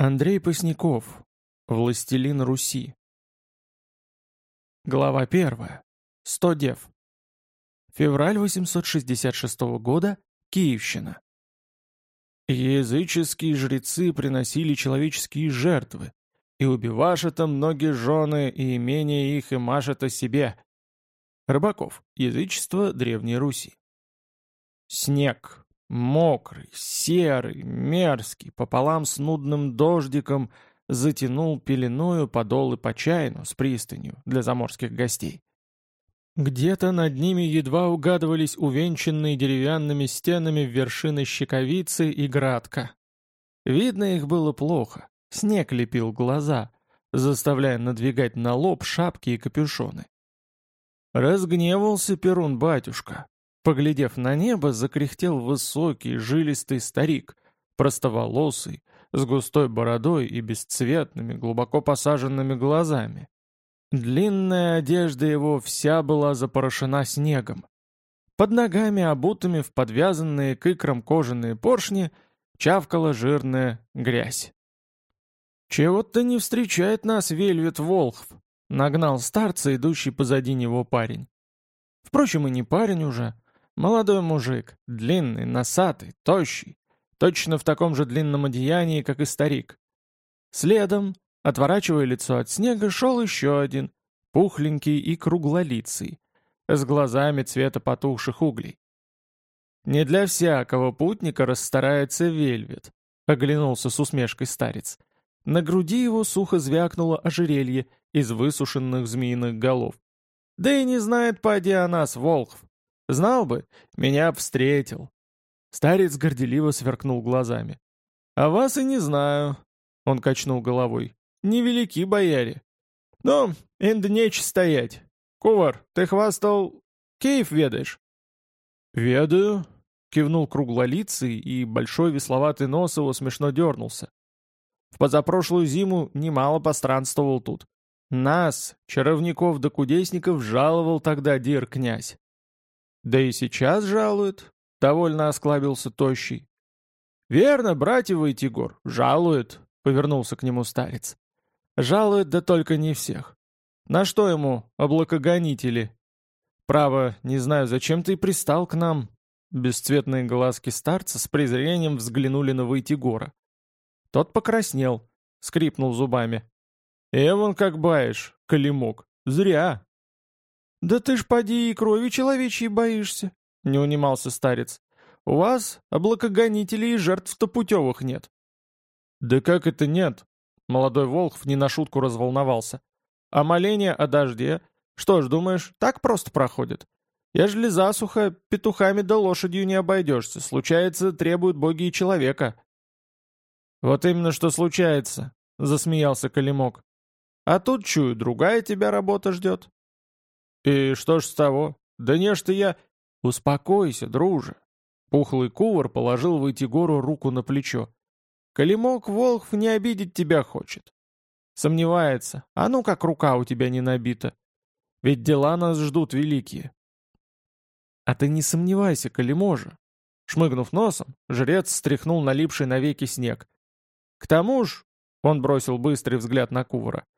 Андрей Посняков. Властелин Руси. Глава первая. Сто дев. Февраль 866 года. Киевщина. Языческие жрецы приносили человеческие жертвы, и убиваши-то многие жены и имения их и машет себе. Рыбаков. Язычество Древней Руси. Снег, Мокрый, серый, мерзкий, пополам с нудным дождиком, затянул пеленою подолы по чайну с пристанью для заморских гостей. Где-то над ними едва угадывались увенчанные деревянными стенами вершины щековицы и градка. Видно их было плохо, снег лепил глаза, заставляя надвигать на лоб шапки и капюшоны. Разгневался Перун-батюшка, Поглядев на небо, закряхтел высокий, жилистый старик, простоволосый, с густой бородой и бесцветными, глубоко посаженными глазами. Длинная одежда его вся была запорошена снегом. Под ногами, обутыми в подвязанные к икрам кожаные поршни, чавкала жирная грязь. «Чего-то не встречает нас Вельвет Волхв», — нагнал старца, идущий позади него парень. Впрочем, и не парень уже, Молодой мужик, длинный, носатый, тощий, точно в таком же длинном одеянии, как и старик. Следом, отворачивая лицо от снега, шел еще один, пухленький и круглолицый, с глазами цвета потухших углей. «Не для всякого путника расстарается вельвет», — оглянулся с усмешкой старец. На груди его сухо звякнуло ожерелье из высушенных змеиных голов. «Да и не знает поди о нас, Волхв. Знал бы, меня встретил». Старец горделиво сверкнул глазами. «А вас и не знаю», — он качнул головой. «Невелики бояре». «Ну, инд неч стоять. Кувар, ты хвастал... Кейф ведаешь?» «Ведаю», — кивнул круглолицый, и большой весловатый нос его смешно дернулся. «В позапрошлую зиму немало постранствовал тут. Нас, чаровников да кудесников, жаловал тогда дир князь. Да и сейчас жалует, — довольно осклабился Тощий. «Верно, братья Войтигор, жалует», — повернулся к нему старец. «Жалует, да только не всех. На что ему, облакогонители? Право, не знаю, зачем ты пристал к нам?» Бесцветные глазки старца с презрением взглянули на Войтигора. Тот покраснел, скрипнул зубами. «Эвон как баешь, колемок, зря!» «Да ты ж поди и крови человечьей боишься», — не унимался старец. «У вас облакогонителей и жертв-то путевых нет». «Да как это нет?» — молодой Волхв не на шутку разволновался. «А моление о дожде? Что ж, думаешь, так просто проходит? Ежели засуха, петухами да лошадью не обойдешься. Случается, требуют боги и человека». «Вот именно что случается», — засмеялся Калимок. «А тут, чую, другая тебя работа ждет. «И что ж с того? Да не ж ты я...» «Успокойся, друже!» Пухлый кувар положил Войтигору руку на плечо. «Калимок Волхв не обидеть тебя хочет. Сомневается, а ну как рука у тебя не набита. Ведь дела нас ждут великие». «А ты не сомневайся, Калиможа!» Шмыгнув носом, жрец стряхнул налипший навеки снег. «К тому ж...» — он бросил быстрый взгляд на кувара —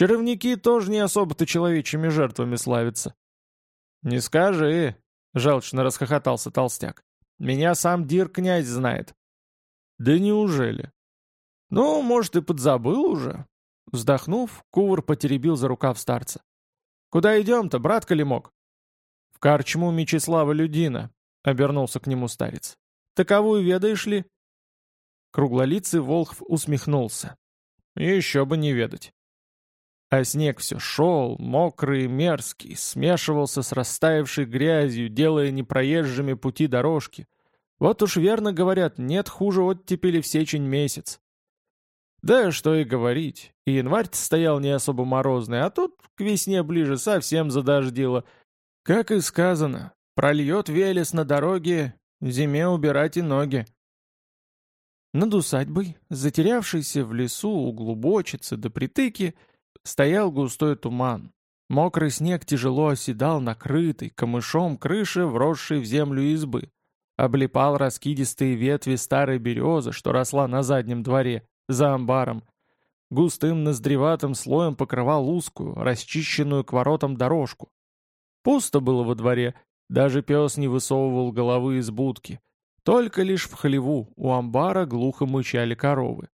Чаровники тоже не особо-то человечьими жертвами славятся. «Не скажи», — жалчно расхохотался толстяк. «Меня сам Дир-князь знает». «Да неужели?» «Ну, может, и подзабыл уже». Вздохнув, Кувар потеребил за рукав старца. «Куда идем-то, брат Калимок?» «В карчму Мечислава Людина», — обернулся к нему старец. «Таковую ведаешь ли?» Круглолицый Волхв усмехнулся. «Еще бы не ведать. А снег все шел, мокрый и мерзкий, смешивался с растаявшей грязью, делая непроезжими пути дорожки. Вот уж верно говорят, нет хуже оттепели в сечень месяц. Да что и говорить, и январь стоял не особо морозный, а тут к весне ближе совсем задождило. Как и сказано, прольет Велес на дороге, зиме убирать и ноги. Над усадьбой, затерявшейся в лесу у глубочицы до притыки, Стоял густой туман. Мокрый снег тяжело оседал на крытой, камышом крыше, вросшей в землю избы. Облепал раскидистые ветви старой березы, что росла на заднем дворе, за амбаром. Густым ноздреватым слоем покрывал узкую, расчищенную к воротам дорожку. Пусто было во дворе, даже пес не высовывал головы из будки. Только лишь в хлеву у амбара глухо мычали коровы.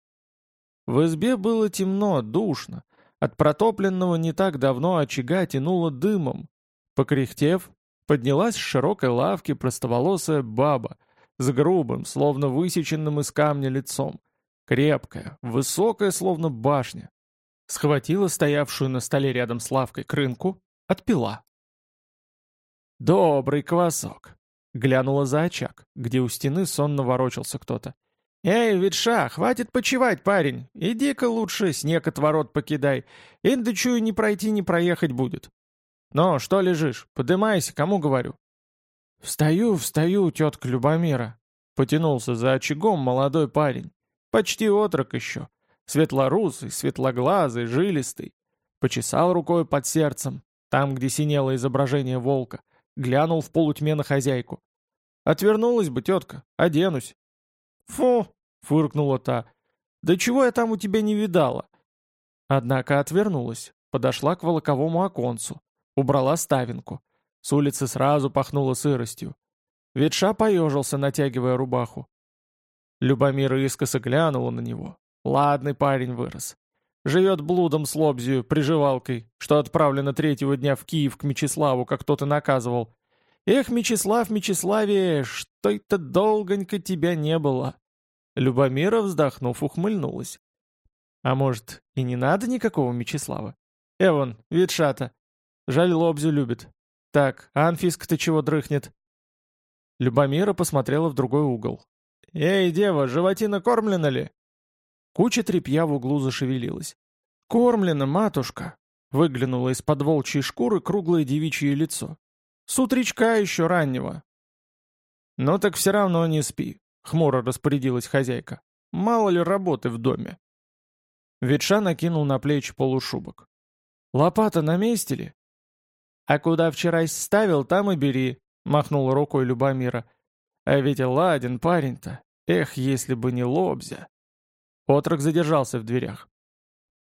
В избе было темно, душно. От протопленного не так давно очага тянуло дымом. Покряхтев, поднялась с широкой лавки простоволосая баба с грубым, словно высеченным из камня лицом. Крепкая, высокая, словно башня. Схватила стоявшую на столе рядом с лавкой крынку, отпила. «Добрый квасок!» Глянула за очаг, где у стены сонно ворочался кто-то. «Эй, ветша, хватит почевать, парень! Иди-ка лучше снег от ворот покидай. Инда чую, не пройти, не проехать будет. Но что лежишь? Подымайся, кому говорю?» «Встаю, встаю, тетка Любомира!» Потянулся за очагом молодой парень. Почти отрок еще. Светлорусый, светлоглазый, жилистый. Почесал рукой под сердцем, там, где синело изображение волка. Глянул в полутьме на хозяйку. «Отвернулась бы, тетка, оденусь». «Фу!» — фыркнула та. «Да чего я там у тебя не видала?» Однако отвернулась, подошла к волоковому оконцу, убрала ставинку. С улицы сразу пахнуло сыростью. Ветша поежился, натягивая рубаху. Любомира искоса глянула на него. Ладный парень вырос. Живет блудом с лобзию, приживалкой, что отправлено третьего дня в Киев к Мечиславу, как тот и наказывал. Эх, Мечислав, Мечиславе, что это долгонько тебя не было. Любомира, вздохнув, ухмыльнулась. А может, и не надо никакого Мечислава? Эван, ветшата. Жаль, Лобзю любит. Так, а Анфиска-то чего дрыхнет? Любомира посмотрела в другой угол. «Эй, дева, животина кормлена ли?» Куча тряпья в углу зашевелилась. «Кормлена, матушка!» Выглянуло из-под волчьей шкуры круглое девичье лицо. «С утречка еще раннего!» «Ну так все равно не спи», — хмуро распорядилась хозяйка. «Мало ли работы в доме». Ветша накинул на плечи полушубок. «Лопата на месте ли?» «А куда вчера ставил, там и бери», — махнула рукой Любомира. «А ведь ладен парень-то. Эх, если бы не лобзя». Отрок задержался в дверях.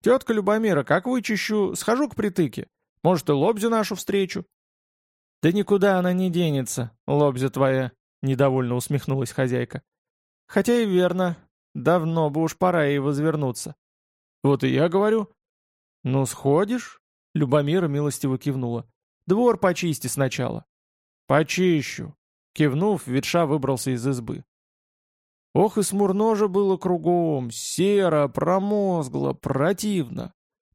«Тетка Любомира, как вычищу, схожу к притыке. Может, и лобзю нашу встречу?» «Да никуда она не денется, лобзя твоя», — недовольно усмехнулась хозяйка. «Хотя и верно, давно бы уж пора ей возвернуться». «Вот и я говорю». «Ну, сходишь?» — Любомира милостиво кивнула. «Двор почисти сначала». «Почищу». Кивнув, ветша выбрался из избы. Ох, и смурно же было кругом, серо, промозгло, противно.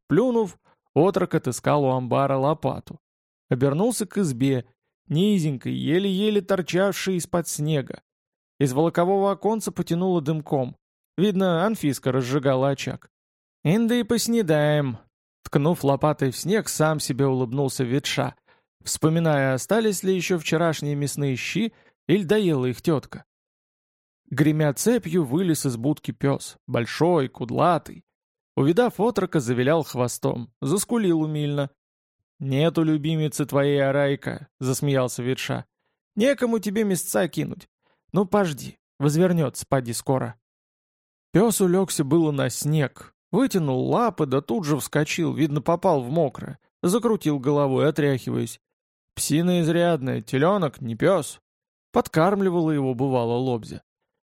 Плюнув, отрок отыскал у амбара лопату. Обернулся к избе, низенькой, еле-еле торчавшей из-под снега. Из волокового оконца потянуло дымком. Видно, Анфиска разжигала очаг. «Инда и поснедаем!» Ткнув лопатой в снег, сам себе улыбнулся ветша, вспоминая, остались ли еще вчерашние мясные щи, или доела их тетка. Гремя цепью, вылез из будки пес, большой, кудлатый. Увидав отрока, завилял хвостом, заскулил умильно. «Нету любимицы твоей, Арайка», — засмеялся ветша. «Некому тебе места кинуть. Ну, пожди, возвернется, поди скоро». Пес улегся было на снег, вытянул лапы, да тут же вскочил, видно, попал в мокрое, закрутил головой, отряхиваясь. Псина изрядная, теленок, не пес. Подкармливала его, бывало, лобзя.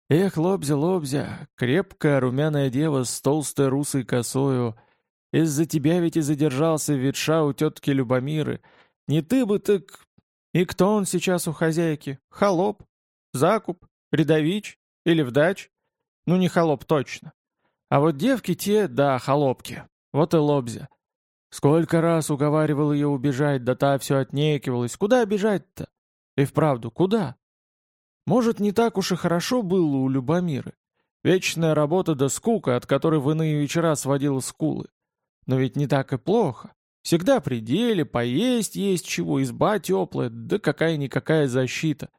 Эх, лобзя, лобзя, крепкая румяная дева с толстой русой косою. Из-за тебя ведь и задержался ветша у тетки Любомиры. Не ты бы, так... И кто он сейчас у хозяйки? Холоп? Закуп? Рядович? Или вдач? Ну, не холоп точно. А вот девки те, да, холопки. Вот и лобзя. Сколько раз уговаривал ее убежать, да та все отнекивалась. Куда бежать-то? И вправду, куда? Может, не так уж и хорошо было у Любомиры. Вечная работа да скука, от которой в иные вечера сводила скулы. Но ведь не так и плохо. Всегда при деле, поесть есть чего, изба теплая, да какая-никакая защита.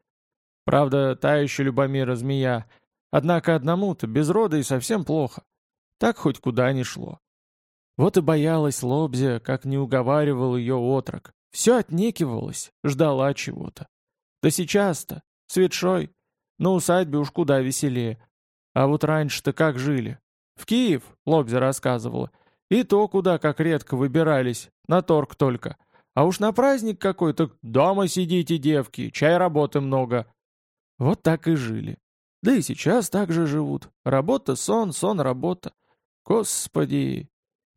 Правда, та еще Любомира змея. Однако одному-то без рода и совсем плохо. Так хоть куда ни шло. Вот и боялась Лобзя, как не уговаривал ее отрок. Все отнекивалась, ждала чего-то. Да сейчас-то, с ветшой, на усадьбе уж куда веселее. А вот раньше-то как жили? В Киев, Лобзя рассказывала. И то куда как редко выбирались, на торг только. А уж на праздник какой-то дома сидите, девки, чай работы много. Вот так и жили. Да и сейчас так же живут. Работа, сон, сон, работа. Господи!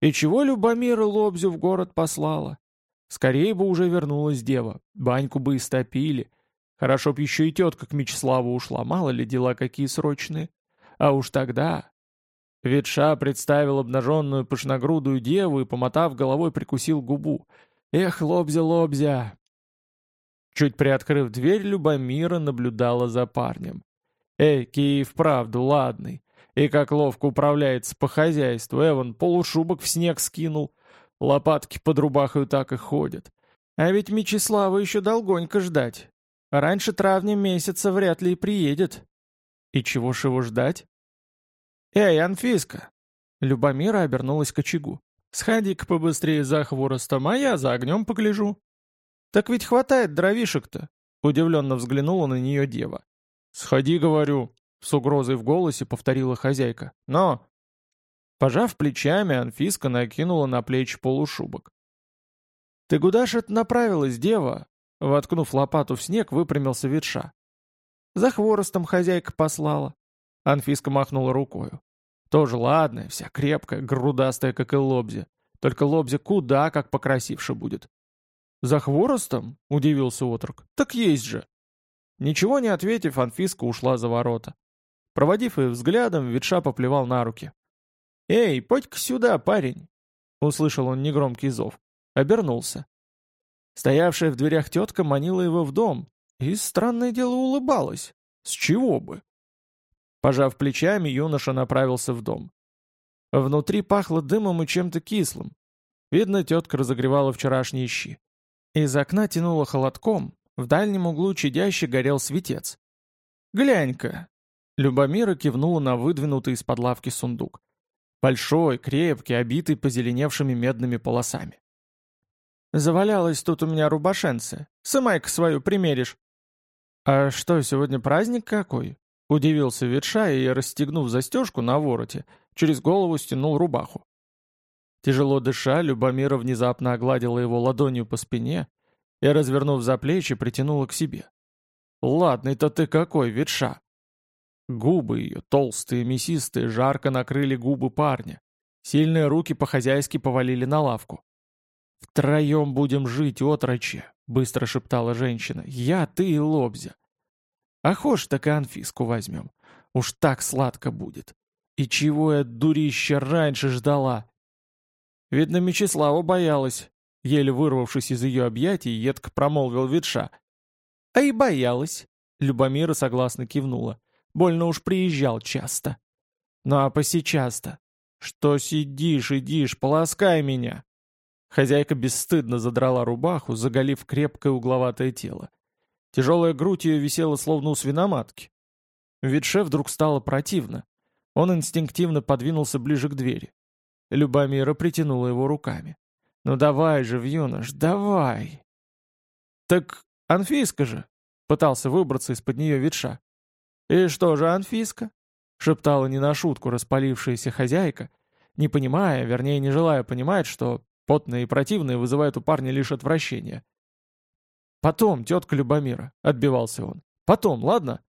И чего Любомира Лобзю в город послала? Скорее бы уже вернулась дева, баньку бы истопили. Хорошо б еще и тетка к Мечиславу ушла, мало ли дела какие срочные. А уж тогда... Ветша представил обнаженную пышногрудую деву и, помотав головой, прикусил губу. «Эх, лобзя-лобзя!» Чуть приоткрыв дверь, Любомира наблюдала за парнем. «Эй, Киев, правду, ладный. И как ловко управляется по хозяйству. Эван полушубок в снег скинул. Лопатки под рубахою так и ходят. А ведь Мечислава еще долгонько ждать. Раньше травня месяца вряд ли и приедет. И чего ж его ждать? «Эй, Анфиска!» Любомира обернулась к очагу. «Сходи-ка побыстрее за хворостом, а я за огнем погляжу». «Так ведь хватает дровишек-то!» Удивленно взглянула на нее дева. «Сходи, говорю!» С угрозой в голосе повторила хозяйка. «Но...» Пожав плечами, Анфиска накинула на плечи полушубок. «Ты куда ж это направилась, дева?» Воткнув лопату в снег, выпрямился ветша. «За хворостом хозяйка послала». Анфиска махнула рукою. «Тоже ладная, вся крепкая, грудастая, как и лобзя. Только лобзя куда как покрасивше будет». «За хворостом?» — удивился отрок. «Так есть же». Ничего не ответив, Анфиска ушла за ворота. Проводив их взглядом, ветша поплевал на руки. «Эй, подь-ка сюда, парень!» Услышал он негромкий зов. Обернулся. Стоявшая в дверях тетка манила его в дом, и, странное дело, улыбалась. С чего бы? Пожав плечами, юноша направился в дом. Внутри пахло дымом и чем-то кислым. Видно, тетка разогревала вчерашние щи. Из окна тянуло холодком, в дальнем углу чадяще горел светец. «Глянь-ка!» Любомира кивнула на выдвинутый из-под лавки сундук. Большой, крепкий, обитый позеленевшими медными полосами. «Завалялась тут у меня рубашенце. Сымай-ка свою примеришь». «А что, сегодня праздник какой?» Удивился ветша и, расстегнув застежку на вороте, через голову стянул рубаху. Тяжело дыша, Любомира внезапно огладила его ладонью по спине и, развернув за плечи, притянула к себе. «Ладный-то ты какой, ветша!» Губы ее, толстые, мясистые, жарко накрыли губы парня. Сильные руки по-хозяйски повалили на лавку. «Втроем будем жить, отроче», — быстро шептала женщина. «Я, ты и Лобзя. А хошь так и Анфиску возьмем. Уж так сладко будет. И чего я, дурища, раньше ждала?» Видно, Мечислава боялась. Еле вырвавшись из ее объятий, едко промолвил ветша. «А и боялась», — Любомира согласно кивнула. Больно уж приезжал часто. Ну а посейчас-то? Что сидишь, идишь, полоскай меня!» Хозяйка бесстыдно задрала рубаху, заголив крепкое угловатое тело. Тяжелая грудь ее висела словно у свиноматки. Витше вдруг стало противно. Он инстинктивно подвинулся ближе к двери. Любомира притянула его руками. «Ну давай же, юнош, давай!» «Так Анфиска же!» — пытался выбраться из-под нее ветша. «И что же, Анфиска?» — шептала не на шутку распалившаяся хозяйка, не понимая, вернее, не желая понимать, что потные и противные вызывают у парня лишь отвращение. «Потом, тетка Любомира», — отбивался он. «Потом, ладно?»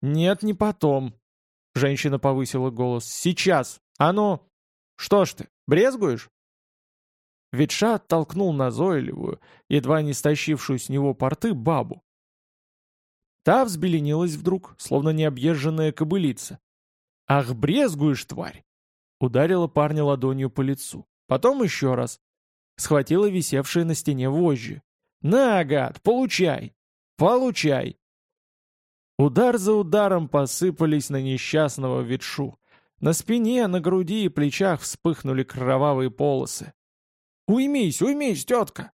«Нет, не потом», — женщина повысила голос. «Сейчас! А ну! Что ж ты, брезгуешь?» Ветша оттолкнул назойливую, едва не стащившую с него порты, бабу. Та взбеленилась вдруг, словно необъезженная кобылица. «Ах, брезгуешь, тварь!» Ударила парня ладонью по лицу. Потом еще раз. Схватила висевшие на стене вожжи. «На, гад, получай! Получай!» Удар за ударом посыпались на несчастного ветшу. На спине, на груди и плечах вспыхнули кровавые полосы. «Уймись, уймись, тетка!»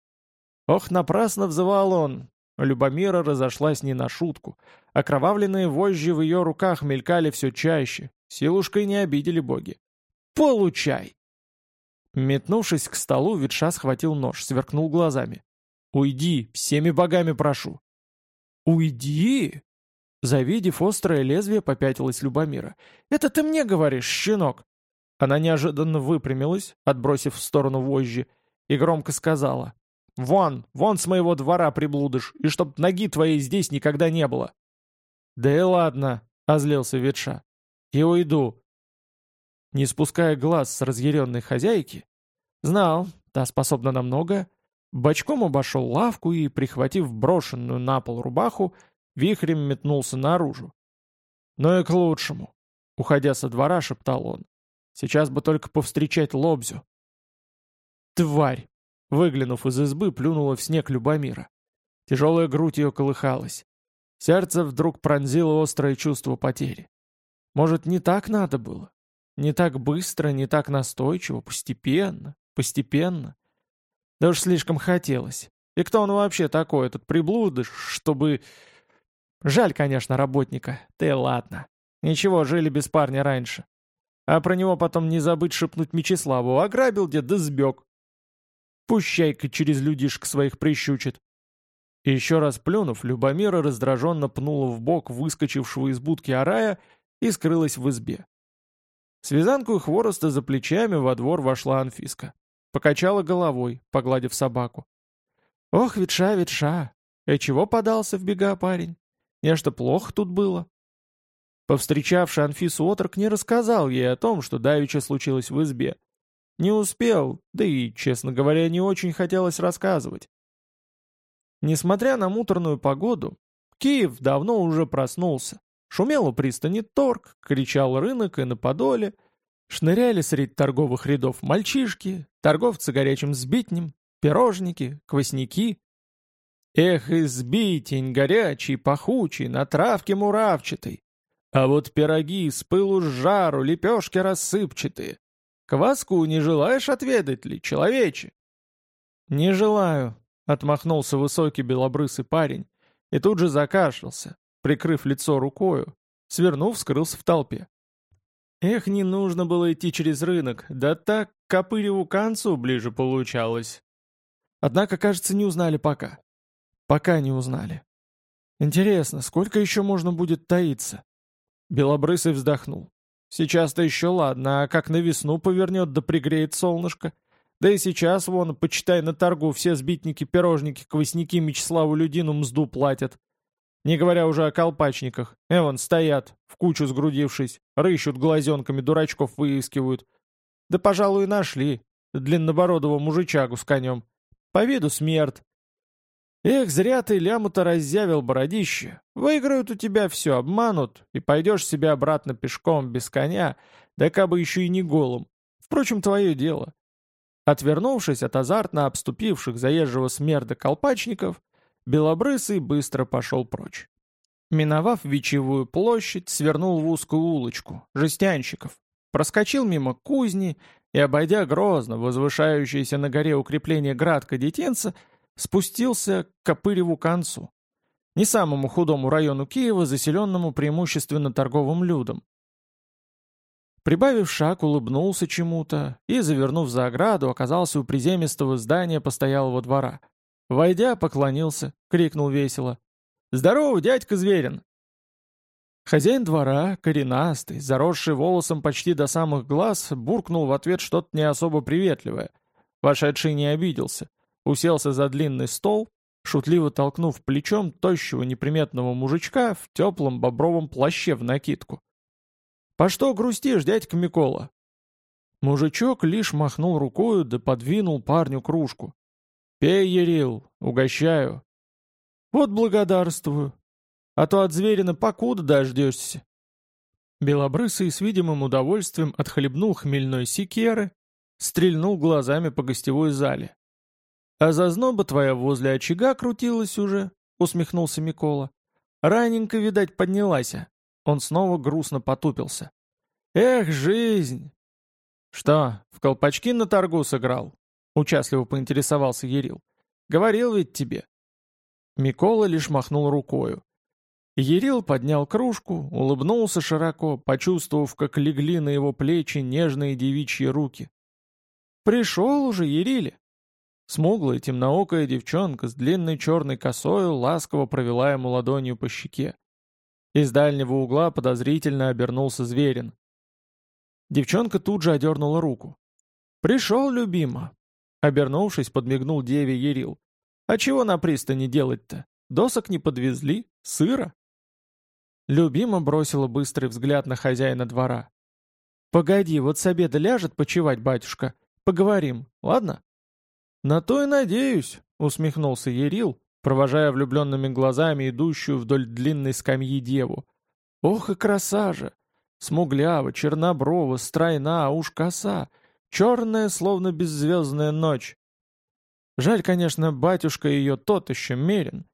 Ох, напрасно взывал он, Любомира разошлась не на шутку. Окровавленные вожжи в ее руках мелькали все чаще. Силушкой не обидели боги. «Получай!» Метнувшись к столу, Ветша схватил нож, сверкнул глазами. «Уйди, всеми богами прошу!» «Уйди!» Завидев острое лезвие, попятилась Любомира. «Это ты мне говоришь, щенок!» Она неожиданно выпрямилась, отбросив в сторону вожжи, и громко сказала. «Вон, вон с моего двора приблудыш, и чтоб ноги твоей здесь никогда не было!» «Да и ладно», — озлился ветша. «И уйду». Не спуская глаз с разъяренной хозяйки, знал, та способна на многое, бочком обошел лавку и, прихватив брошенную на пол рубаху, вихрем метнулся наружу. «Ну и к лучшему», — уходя со двора, шептал он. «Сейчас бы только повстречать Лобзю». «Тварь!» — выглянув из избы, плюнула в снег Любомира. Тяжелая грудь ее колыхалась. Сердце вдруг пронзило острое чувство потери. Может, не так надо было? Не так быстро, не так настойчиво, постепенно, постепенно. Да уж слишком хотелось. И кто он вообще такой, этот приблудыш, чтобы... Жаль, конечно, работника. Ты ладно. Ничего, жили без парня раньше. А про него потом не забыть шепнуть Мечиславу. Ограбил дед да сбег. Пущайка через людишек своих прищучит. И еще раз плюнув, Любомира раздраженно пнула в бок выскочившего из будки Арая и скрылась в избе. С вязанкой хвороста за плечами во двор вошла Анфиска. Покачала головой, погладив собаку. «Ох, ветша, ветша! И чего подался в бега парень? Нечто плохо тут было?» Повстречавший Анфису отрок не рассказал ей о том, что давеча случилось в избе. Не успел, да и, честно говоря, не очень хотелось рассказывать. Несмотря на муторную погоду, Киев давно уже проснулся. Шумел у пристани торг, кричал рынок и на подоле. Шныряли среди торговых рядов мальчишки, торговцы горячим сбитнем, пирожники, квасняки. Эх, избитень горячий, пахучий, на травке муравчатой. А вот пироги с пылу с жару, лепешки рассыпчатые. Кваску не желаешь отведать ли, человече? Не желаю, отмахнулся высокий белобрысый парень и тут же закашлялся, прикрыв лицо рукою, свернув, скрылся в толпе. Эх, не нужно было идти через рынок, да так к Копыреву концу ближе получалось. Однако, кажется, не узнали пока. Пока не узнали. Интересно, сколько еще можно будет таиться? Белобрысый вздохнул. Сейчас-то еще ладно, а как на весну повернет да пригреет солнышко? Да и сейчас, вон, почитай на торгу, все сбитники, пирожники, квасники Мечиславу Людину мзду платят. Не говоря уже о колпачниках. Эван, стоят, в кучу сгрудившись, рыщут глазенками, дурачков выискивают. Да, пожалуй, и нашли. Длиннобородого мужичагу с конем. По виду смерть. Эх, зря ты ляму-то разъявил бородище. Выиграют у тебя все, обманут, и пойдешь себе обратно пешком, без коня, да кабы еще и не голым. Впрочем, твое дело. Отвернувшись от азартно обступивших заезжего смерда колпачников, Белобрысый быстро пошел прочь. Миновав Вечевую площадь, свернул в узкую улочку, жестянщиков, проскочил мимо кузни и, обойдя грозно возвышающееся на горе укрепление градка детенца, спустился к Копыреву концу, не самому худому району Киева, заселенному преимущественно торговым людом. Прибавив шаг, улыбнулся чему-то и, завернув за ограду, оказался у приземистого здания постоялого двора — Войдя, поклонился, крикнул весело. «Здорово, дядька Зверин!» Хозяин двора, коренастый, заросший волосом почти до самых глаз, буркнул в ответ что-то не особо приветливое. Вошедший не обиделся. Уселся за длинный стол, шутливо толкнув плечом тощего неприметного мужичка в теплом бобровом плаще в накидку. «По что грустишь, дядька Микола?» Мужичок лишь махнул рукою да подвинул парню кружку. «Пей, Ерил, угощаю». «Вот благодарствую. А то от зверина покуда дождешься». Белобрысый с видимым удовольствием отхлебнул хмельной секеры, стрельнул глазами по гостевой зале. «А зазноба твоя возле очага крутилась уже», — усмехнулся Микола. «Раненько, видать, поднялась». Он снова грустно потупился. «Эх, жизнь!» «Что, в колпачки на торгу сыграл?» Участливо поинтересовался Ерил. «Говорил ведь тебе». Микола лишь махнул рукою. Ерил поднял кружку, улыбнулся широко, почувствовав, как легли на его плечи нежные девичьи руки. «Пришел уже, Ерили!» Смуглая темноокая девчонка с длинной черной косою ласково провела ему ладонью по щеке. Из дальнего угла подозрительно обернулся Зверин. Девчонка тут же одернула руку. «Пришел, любима!» Обернувшись, подмигнул деве Ерил. «А чего на пристани делать-то? Досок не подвезли? Сыра?» Любима бросила быстрый взгляд на хозяина двора. «Погоди, вот с обеда ляжет почевать, батюшка. Поговорим, ладно?» «На то и надеюсь», — усмехнулся Ерил, провожая влюбленными глазами идущую вдоль длинной скамьи деву. «Ох и краса же! Смуглява, черноброва, стройна, уж коса, черная, словно беззвездная ночь. Жаль, конечно, батюшка ее тот еще мерен.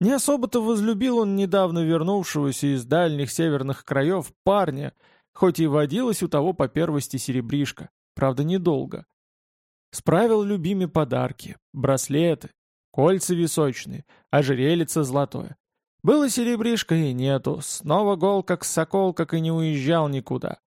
Не особо-то возлюбил он недавно вернувшегося из дальних северных краев парня, хоть и водилась у того по первости серебришка, правда недолго. Справил любиме подарки, браслеты, кольца височные, ожерелица золотое. Было серебришка и нету, снова гол как сокол, как и не уезжал никуда.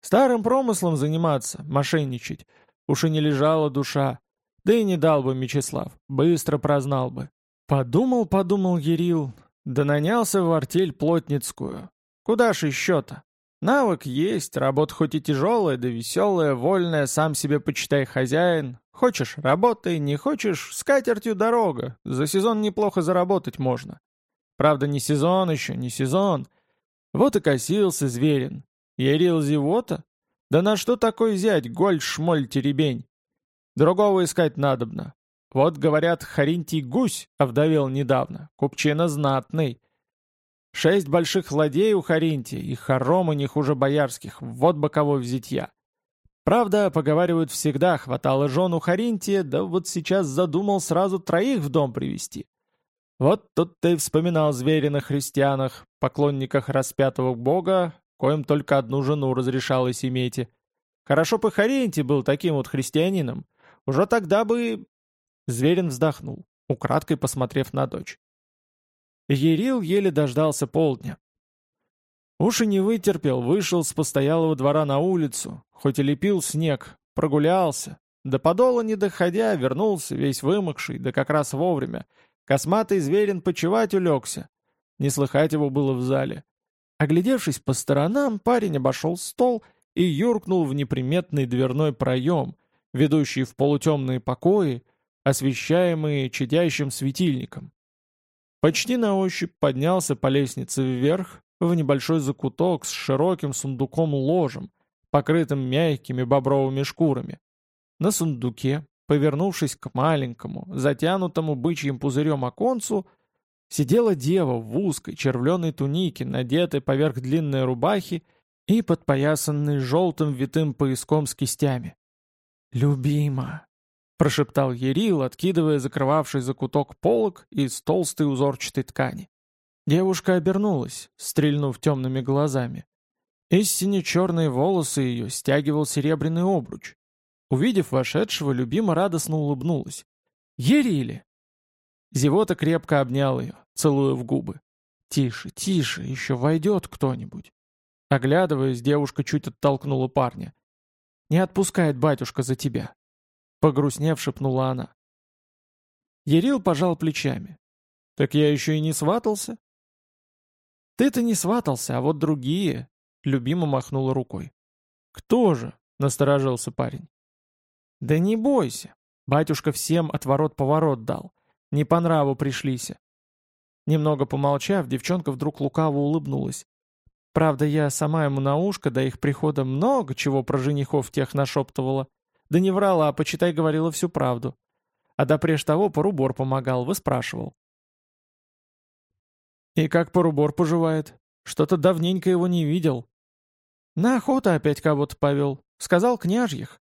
Старым промыслом заниматься, мошенничать, уж и не лежала душа. Да и не дал бы Мечислав, быстро прознал бы. Подумал, подумал Ерил, да нанялся в артель плотницкую. Куда ж еще-то? Навык есть, работа хоть и тяжелая, да веселая, вольная, сам себе почитай хозяин. Хочешь — работай, не хочешь — с катертью дорога. За сезон неплохо заработать можно. Правда, не сезон еще, не сезон. Вот и косился зверин. Ярил зевота? Да на что такой зять, голь-шмоль теребень? Другого искать надобно. Вот, говорят, Харинтий гусь овдовел недавно, купчина знатный. Шесть больших ладей у Харинтия, и хоромы не хуже боярских, вот боковой взитья. Правда, поговаривают всегда, хватало жен у Харинтия, да вот сейчас задумал сразу троих в дом привести. Вот тут ты вспоминал звери на христианах, поклонниках распятого бога, коим только одну жену разрешалось иметь. Хорошо бы Харентий был таким вот христианином. Уже тогда бы... Зверин вздохнул, украдкой посмотрев на дочь. Ерил еле дождался полдня. Уж не вытерпел, вышел с постоялого двора на улицу, хоть и лепил снег, прогулялся. До подола не доходя, вернулся, весь вымокший, да как раз вовремя, Косматый зверин почевать улегся. Не слыхать его было в зале. Оглядевшись по сторонам, парень обошел стол и юркнул в неприметный дверной проем, ведущий в полутемные покои, освещаемые чадящим светильником. Почти на ощупь поднялся по лестнице вверх, в небольшой закуток с широким сундуком-ложем, покрытым мягкими бобровыми шкурами. На сундуке, Повернувшись к маленькому, затянутому бычьим пузырем оконцу, сидела дева в узкой червленой тунике, надетой поверх длинной рубахи и подпоясанной желтым витым пояском с кистями. «Любима!» — прошептал Ерил, откидывая закрывавший закуток полок из толстой узорчатой ткани. Девушка обернулась, стрельнув темными глазами. Истине черные волосы ее стягивал серебряный обруч. Увидев вошедшего, любима радостно улыбнулась. «Ерили!» Зевота крепко обнял ее, целуя в губы. «Тише, тише, еще войдет кто-нибудь». Оглядываясь, девушка чуть оттолкнула парня. «Не отпускает батюшка за тебя», — погрустнев шепнула она. Ерил пожал плечами. «Так я еще и не сватался?» «Ты-то не сватался, а вот другие», — любимо махнула рукой. «Кто же?» — насторожился парень. «Да не бойся. Батюшка всем отворот-поворот дал. Не по нраву пришлися». Немного помолчав, девчонка вдруг лукаво улыбнулась. Правда, я сама ему на ушко до их прихода много чего про женихов тех нашептывала. Да не врала, а почитай говорила всю правду. А допреж того Порубор помогал, выспрашивал. «И как Порубор поживает? Что-то давненько его не видел». «На охоту опять кого-то повел. Сказал княжьих.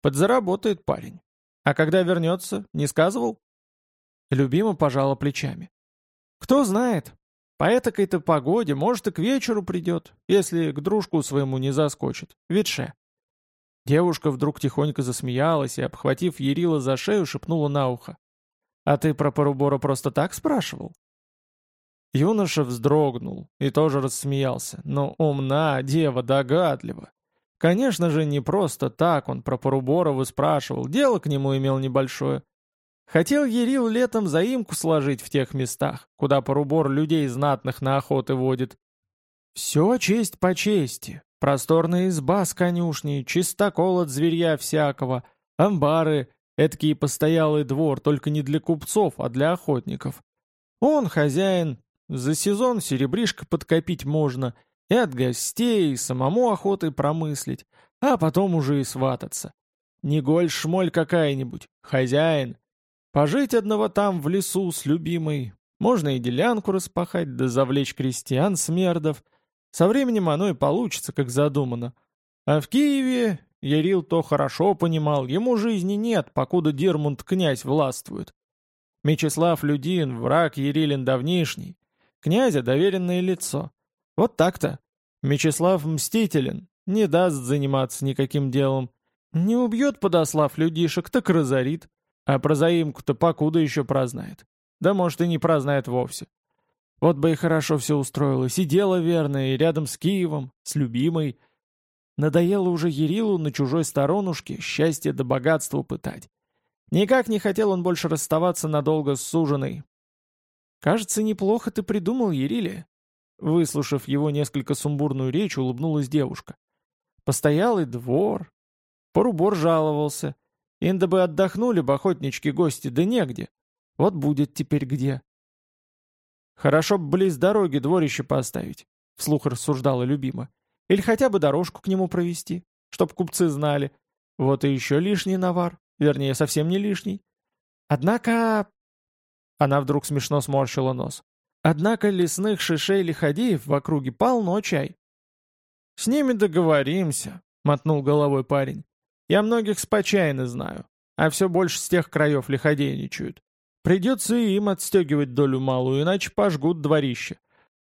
Подзаработает парень. А когда вернется, не сказывал? Любима пожала плечами. Кто знает. По этакой-то погоде, может, и к вечеру придет, если к дружку своему не заскочит. Ветше. Девушка вдруг тихонько засмеялась и, обхватив Ерила за шею, шепнула на ухо. «А ты про Порубора просто так спрашивал?» Юноша вздрогнул и тоже рассмеялся. Но умна, дева, догадлива. Конечно же, не просто так он про Поруборова спрашивал, дело к нему имел небольшое. Хотел Ерил летом заимку сложить в тех местах, куда Порубор людей знатных на охоты водит. Все честь по чести, Просторная изба с конюшней, чистокол от зверья всякого, амбары, эдакий постоялый двор, только не для купцов, а для охотников. Он хозяин, за сезон серебришко подкопить можно, и от гостей, и самому охотой промыслить, а потом уже и свататься. Не голь-шмоль какая-нибудь, хозяин. Пожить одного там в лесу с любимой, можно и делянку распахать, да завлечь крестьян смердов. Со временем оно и получится, как задумано. А в Киеве Ярил то хорошо понимал, ему жизни нет, покуда Дирмунд князь властвует. Мечислав Людин, враг Ярилин давнишний. Князя доверенное лицо. Вот так-то. Мечислав мстителен, не даст заниматься никаким делом. Не убьет подослав людишек, так разорит. А про заимку-то покуда еще прознает. Да может и не прознает вовсе. Вот бы и хорошо все устроилось, сидела верно, и рядом с Киевом, с любимой. Надоело уже Ерилу на чужой сторонушке счастье да богатство пытать. Никак не хотел он больше расставаться надолго с суженой. «Кажется, неплохо ты придумал, Ериле». Выслушав его несколько сумбурную речь, улыбнулась девушка. «Постоялый двор». Порубор жаловался. Инда бы отдохнули бы охотнички-гости, да негде. Вот будет теперь где. Хорошо бы близ дороги дворище поставить, вслух рассуждала любима. Или хотя бы дорожку к нему провести, чтоб купцы знали. Вот и еще лишний навар, вернее, совсем не лишний. Однако... Она вдруг смешно сморщила нос. Однако лесных шишей-лиходеев в округе полно чай. «С ними договоримся», — мотнул головой парень. «Я многих с почайны знаю, а все больше с тех краев лиходейничают. Придется и им отстегивать долю малую, иначе пожгут дворище.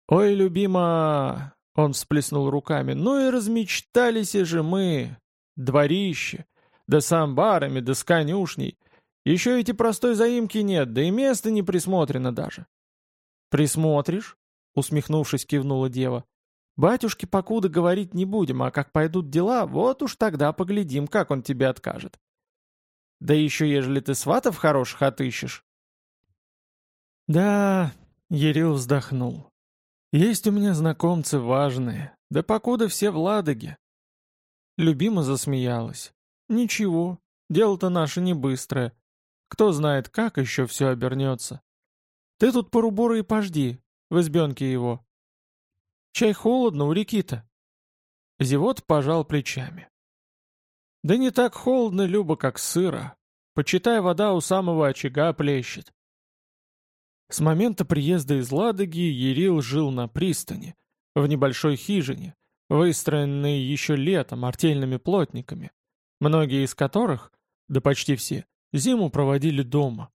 Ой, любима... Он всплеснул руками. Ну и размечтались же мы. Дворище. Да с амбарами, да с конюшней. Еще эти простой заимки нет, да и место не присмотрено даже. «Присмотришь?» — усмехнувшись, кивнула дева. «Батюшке покуда говорить не будем, а как пойдут дела, вот уж тогда поглядим, как он тебе откажет. Да еще ежели ты сватов хороших отыщешь, «Да...» — Ерил вздохнул. «Есть у меня знакомцы важные, да покуда все в Ладоге». Любима засмеялась. «Ничего, дело-то наше не быстрое. Кто знает, как еще все обернется. Ты тут порубора и пожди, в избенке его. Чай холодно у реки-то». Зевот пожал плечами. «Да не так холодно, Люба, как сыро. Почитай, вода у самого очага плещет. С момента приезда из Ладоги Ерил жил на пристани, в небольшой хижине, выстроенной еще летом артельными плотниками, многие из которых, да почти все, зиму проводили дома.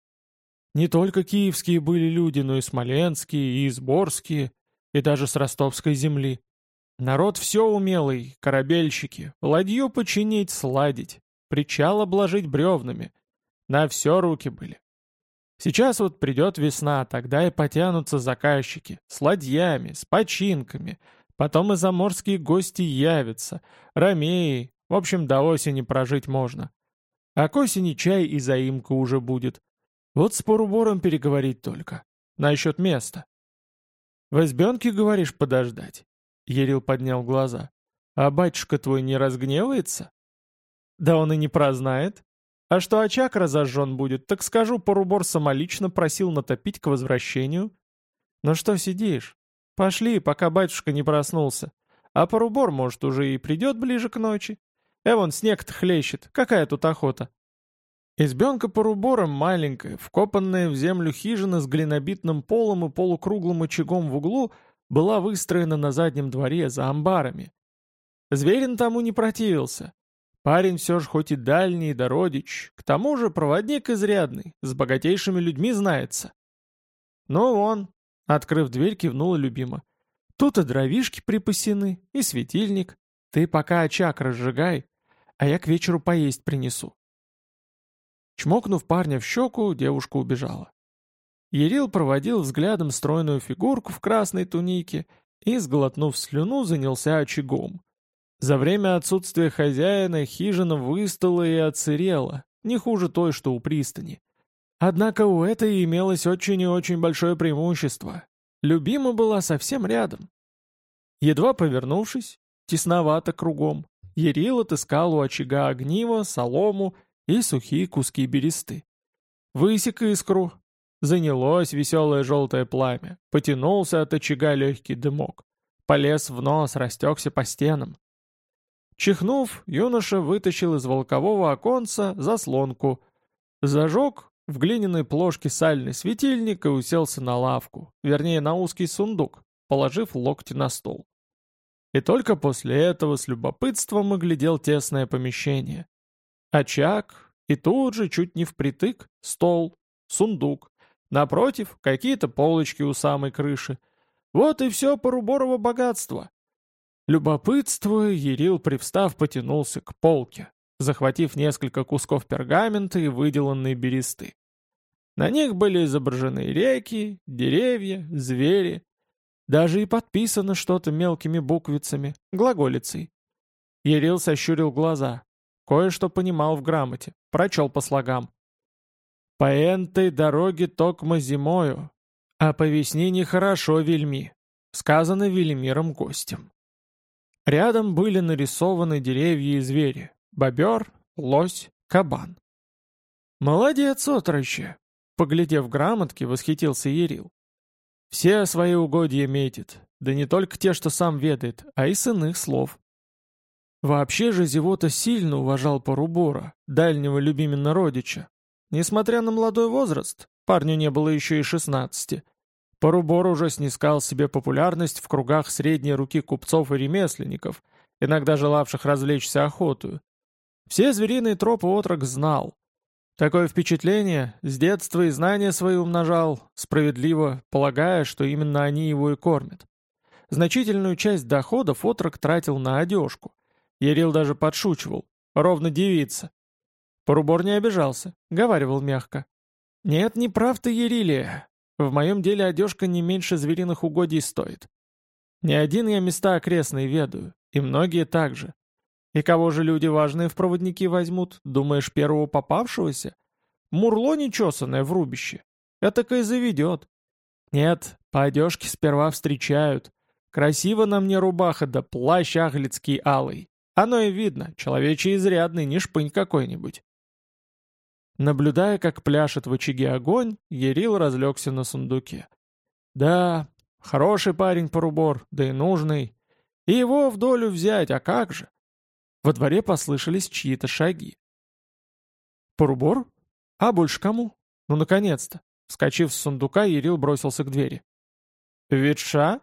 Не только киевские были люди, но и смоленские, и изборские, и даже с ростовской земли. Народ все умелый, корабельщики, ладью починить, сладить, причал обложить бревнами. На все руки были. Сейчас вот придет весна, тогда и потянутся заказчики, с ладьями, с починками, потом и заморские гости явятся, ромеи, в общем, до осени прожить можно. А к осени чай и заимка уже будет. Вот с порубором переговорить только. Насчет места. В избенке, говоришь, подождать? Ерил поднял глаза. А батюшка твой не разгневается? Да он и не прознает. А что очаг разожжен будет, так скажу, Порубор самолично просил натопить к возвращению. Ну что сидишь? Пошли, пока батюшка не проснулся. А Порубор, может, уже и придет ближе к ночи. Эвон, снег-то хлещет, какая тут охота? Избенка Порубора маленькая, вкопанная в землю хижина с глинобитным полом и полукруглым очагом в углу, была выстроена на заднем дворе за амбарами. Зверин тому не противился. Парень все же хоть и дальний, да родич, к тому же проводник изрядный, с богатейшими людьми знается. Ну вон, открыв дверь, кивнула любима. Тут и дровишки припасены, и светильник. Ты пока очаг разжигай, а я к вечеру поесть принесу. Чмокнув парня в щеку, девушка убежала. Ерил проводил взглядом стройную фигурку в красной тунике и, сглотнув слюну, занялся очагом. За время отсутствия хозяина хижина выстала и оцерела, не хуже той, что у пристани. Однако у этой имелось очень и очень большое преимущество. Любима была совсем рядом. Едва повернувшись, тесновато кругом. Ерил отыскал у очага огниво, солому и сухие куски бересты. Высек искру. Занялось веселое желтое пламя. Потянулся от очага легкий дымок. Полез в нос, растекся по стенам. Чихнув, юноша вытащил из волкового оконца заслонку. Зажег в глиняной плошке сальный светильник и уселся на лавку, вернее на узкий сундук, положив локти на стол. И только после этого с любопытством оглядел тесное помещение. Очаг, и тут же, чуть не впритык, стол, сундук. Напротив, какие-то полочки у самой крыши. Вот и все поруборово богатство. Любопытствуя, Ерил, привстав, потянулся к полке, захватив несколько кусков пергамента и выделанные бересты. На них были изображены реки, деревья, звери. Даже и подписано что-то мелкими буквицами, глаголицей. Ерил сощурил глаза. Кое-что понимал в грамоте, прочел по слогам. «По энтой дороге токмо зимою, а по весне нехорошо вельми», сказано Велимиром гостем. Рядом были нарисованы деревья и звери — бобер, лось, кабан. «Молодец, отроче!» — поглядев грамотки, восхитился Ерил. «Все свои угодья метит, да не только те, что сам ведает, а и с иных слов. Вообще же Зевота сильно уважал Порубора, дальнего любименно родича. Несмотря на молодой возраст, парню не было еще и шестнадцати, Порубор уже снискал себе популярность в кругах средней руки купцов и ремесленников, иногда желавших развлечься охотою. Все звериные тропы отрок знал. Такое впечатление с детства и знания свои умножал, справедливо полагая, что именно они его и кормят. Значительную часть доходов отрок тратил на одежку, Ярил даже подшучивал. Ровно девица. Порубор не обижался, говаривал мягко. «Нет, не прав ты, Ярилия. В моем деле одежка не меньше звериных угодий стоит. Не один я места окрестные ведаю, и многие также. И кого же люди важные в проводники возьмут? Думаешь, первого попавшегося? Мурло нечесанное в рубище. Это-ка и заведет. Нет, по одежке сперва встречают. Красиво на мне рубаха да плащ аглицкий алый. Оно и видно, человечий изрядный, не шпынь какой-нибудь. Наблюдая, как пляшет в очаге огонь, Ерил разлегся на сундуке. Да, хороший парень порубор, да и нужный. И его в долю взять, а как же? Во дворе послышались чьи-то шаги. Порубор? А больше кому? Ну, наконец-то. Вскочив с сундука, Ерил бросился к двери. «Ветша?»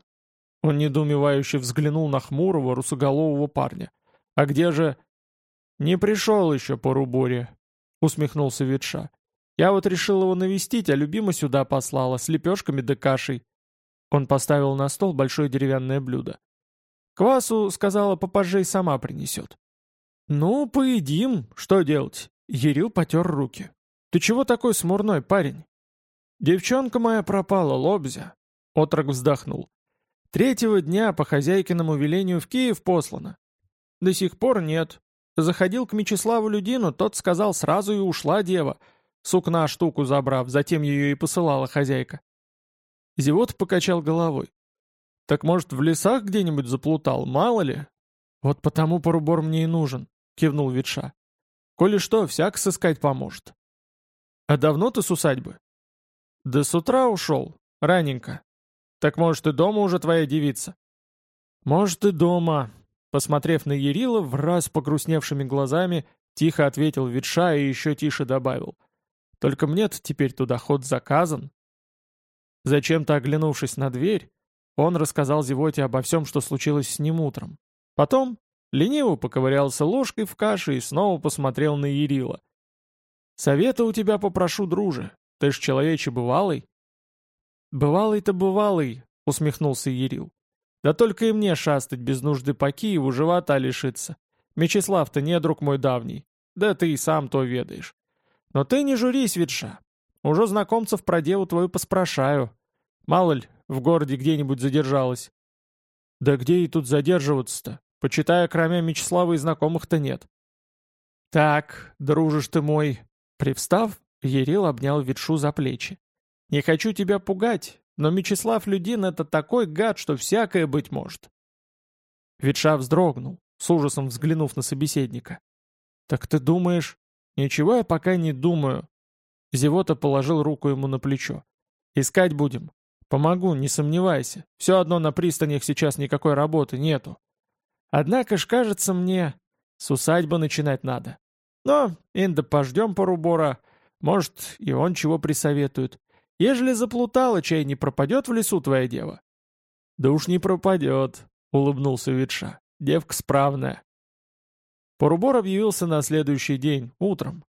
Он недоумевающе взглянул на хмурого, русоголового парня. «А где же...» «Не пришел еще по руборе», — усмехнулся Ветша. «Я вот решил его навестить, а любима сюда послала, с лепешками да кашей». Он поставил на стол большое деревянное блюдо. «Квасу, — сказала, — попозже сама принесет». «Ну, поедим, что делать?» Ерил потер руки. «Ты чего такой смурной, парень?» «Девчонка моя пропала, лобзя», — отрок вздохнул. «Третьего дня по хозяйкиному велению в Киев послана. До сих пор нет. Заходил к Мечиславу Людину, тот сказал, сразу и ушла дева, сукна штуку забрав, затем ее и посылала хозяйка. Зевот покачал головой. Так может, в лесах где-нибудь заплутал, мало ли? Вот потому порубор мне и нужен, кивнул Ветша. Коли что, всяк сыскать поможет. А давно ты с усадьбы? Да с утра ушел, раненько. Так может, и дома уже твоя девица? Может, и дома, Посмотрев на Ярила, в раз погрустневшими глазами, тихо ответил Ветша и еще тише добавил. «Только мне-то теперь туда ход заказан». Зачем-то оглянувшись на дверь, он рассказал Зевоте обо всем, что случилось с ним утром. Потом лениво поковырялся ложкой в каше и снова посмотрел на Ярила. «Совета у тебя попрошу, друже. Ты ж человече бывалый?» «Бывалый-то бывалый», — усмехнулся Ярил. Да только и мне шастать без нужды по Киеву живота лишиться. Мечислав-то не друг мой давний. Да ты и сам то ведаешь. Но ты не журись, ветша. Уже знакомцев про деву твою поспрашаю. Мало ли, в городе где-нибудь задержалась. Да где и тут задерживаться-то? Почитая, кроме Мечислава и знакомых-то нет. Так, дружишь ты мой. Привстав, Ерил обнял ветшу за плечи. Не хочу тебя пугать, но Мечислав Людин — это такой гад, что всякое быть может. Ветша вздрогнул, с ужасом взглянув на собеседника. «Так ты думаешь...» «Ничего я пока не думаю». Зевота положил руку ему на плечо. «Искать будем. Помогу, не сомневайся. Все одно на пристанях сейчас никакой работы нету. Однако ж, кажется мне, с усадьбы начинать надо. Но, инда пождем порубора, может, и он чего присоветует. Ежели заплутала, чай не пропадет в лесу твоя дева?» «Да уж не пропадет», — улыбнулся Ветша. «Девка справная». Порубор объявился на следующий день, утром.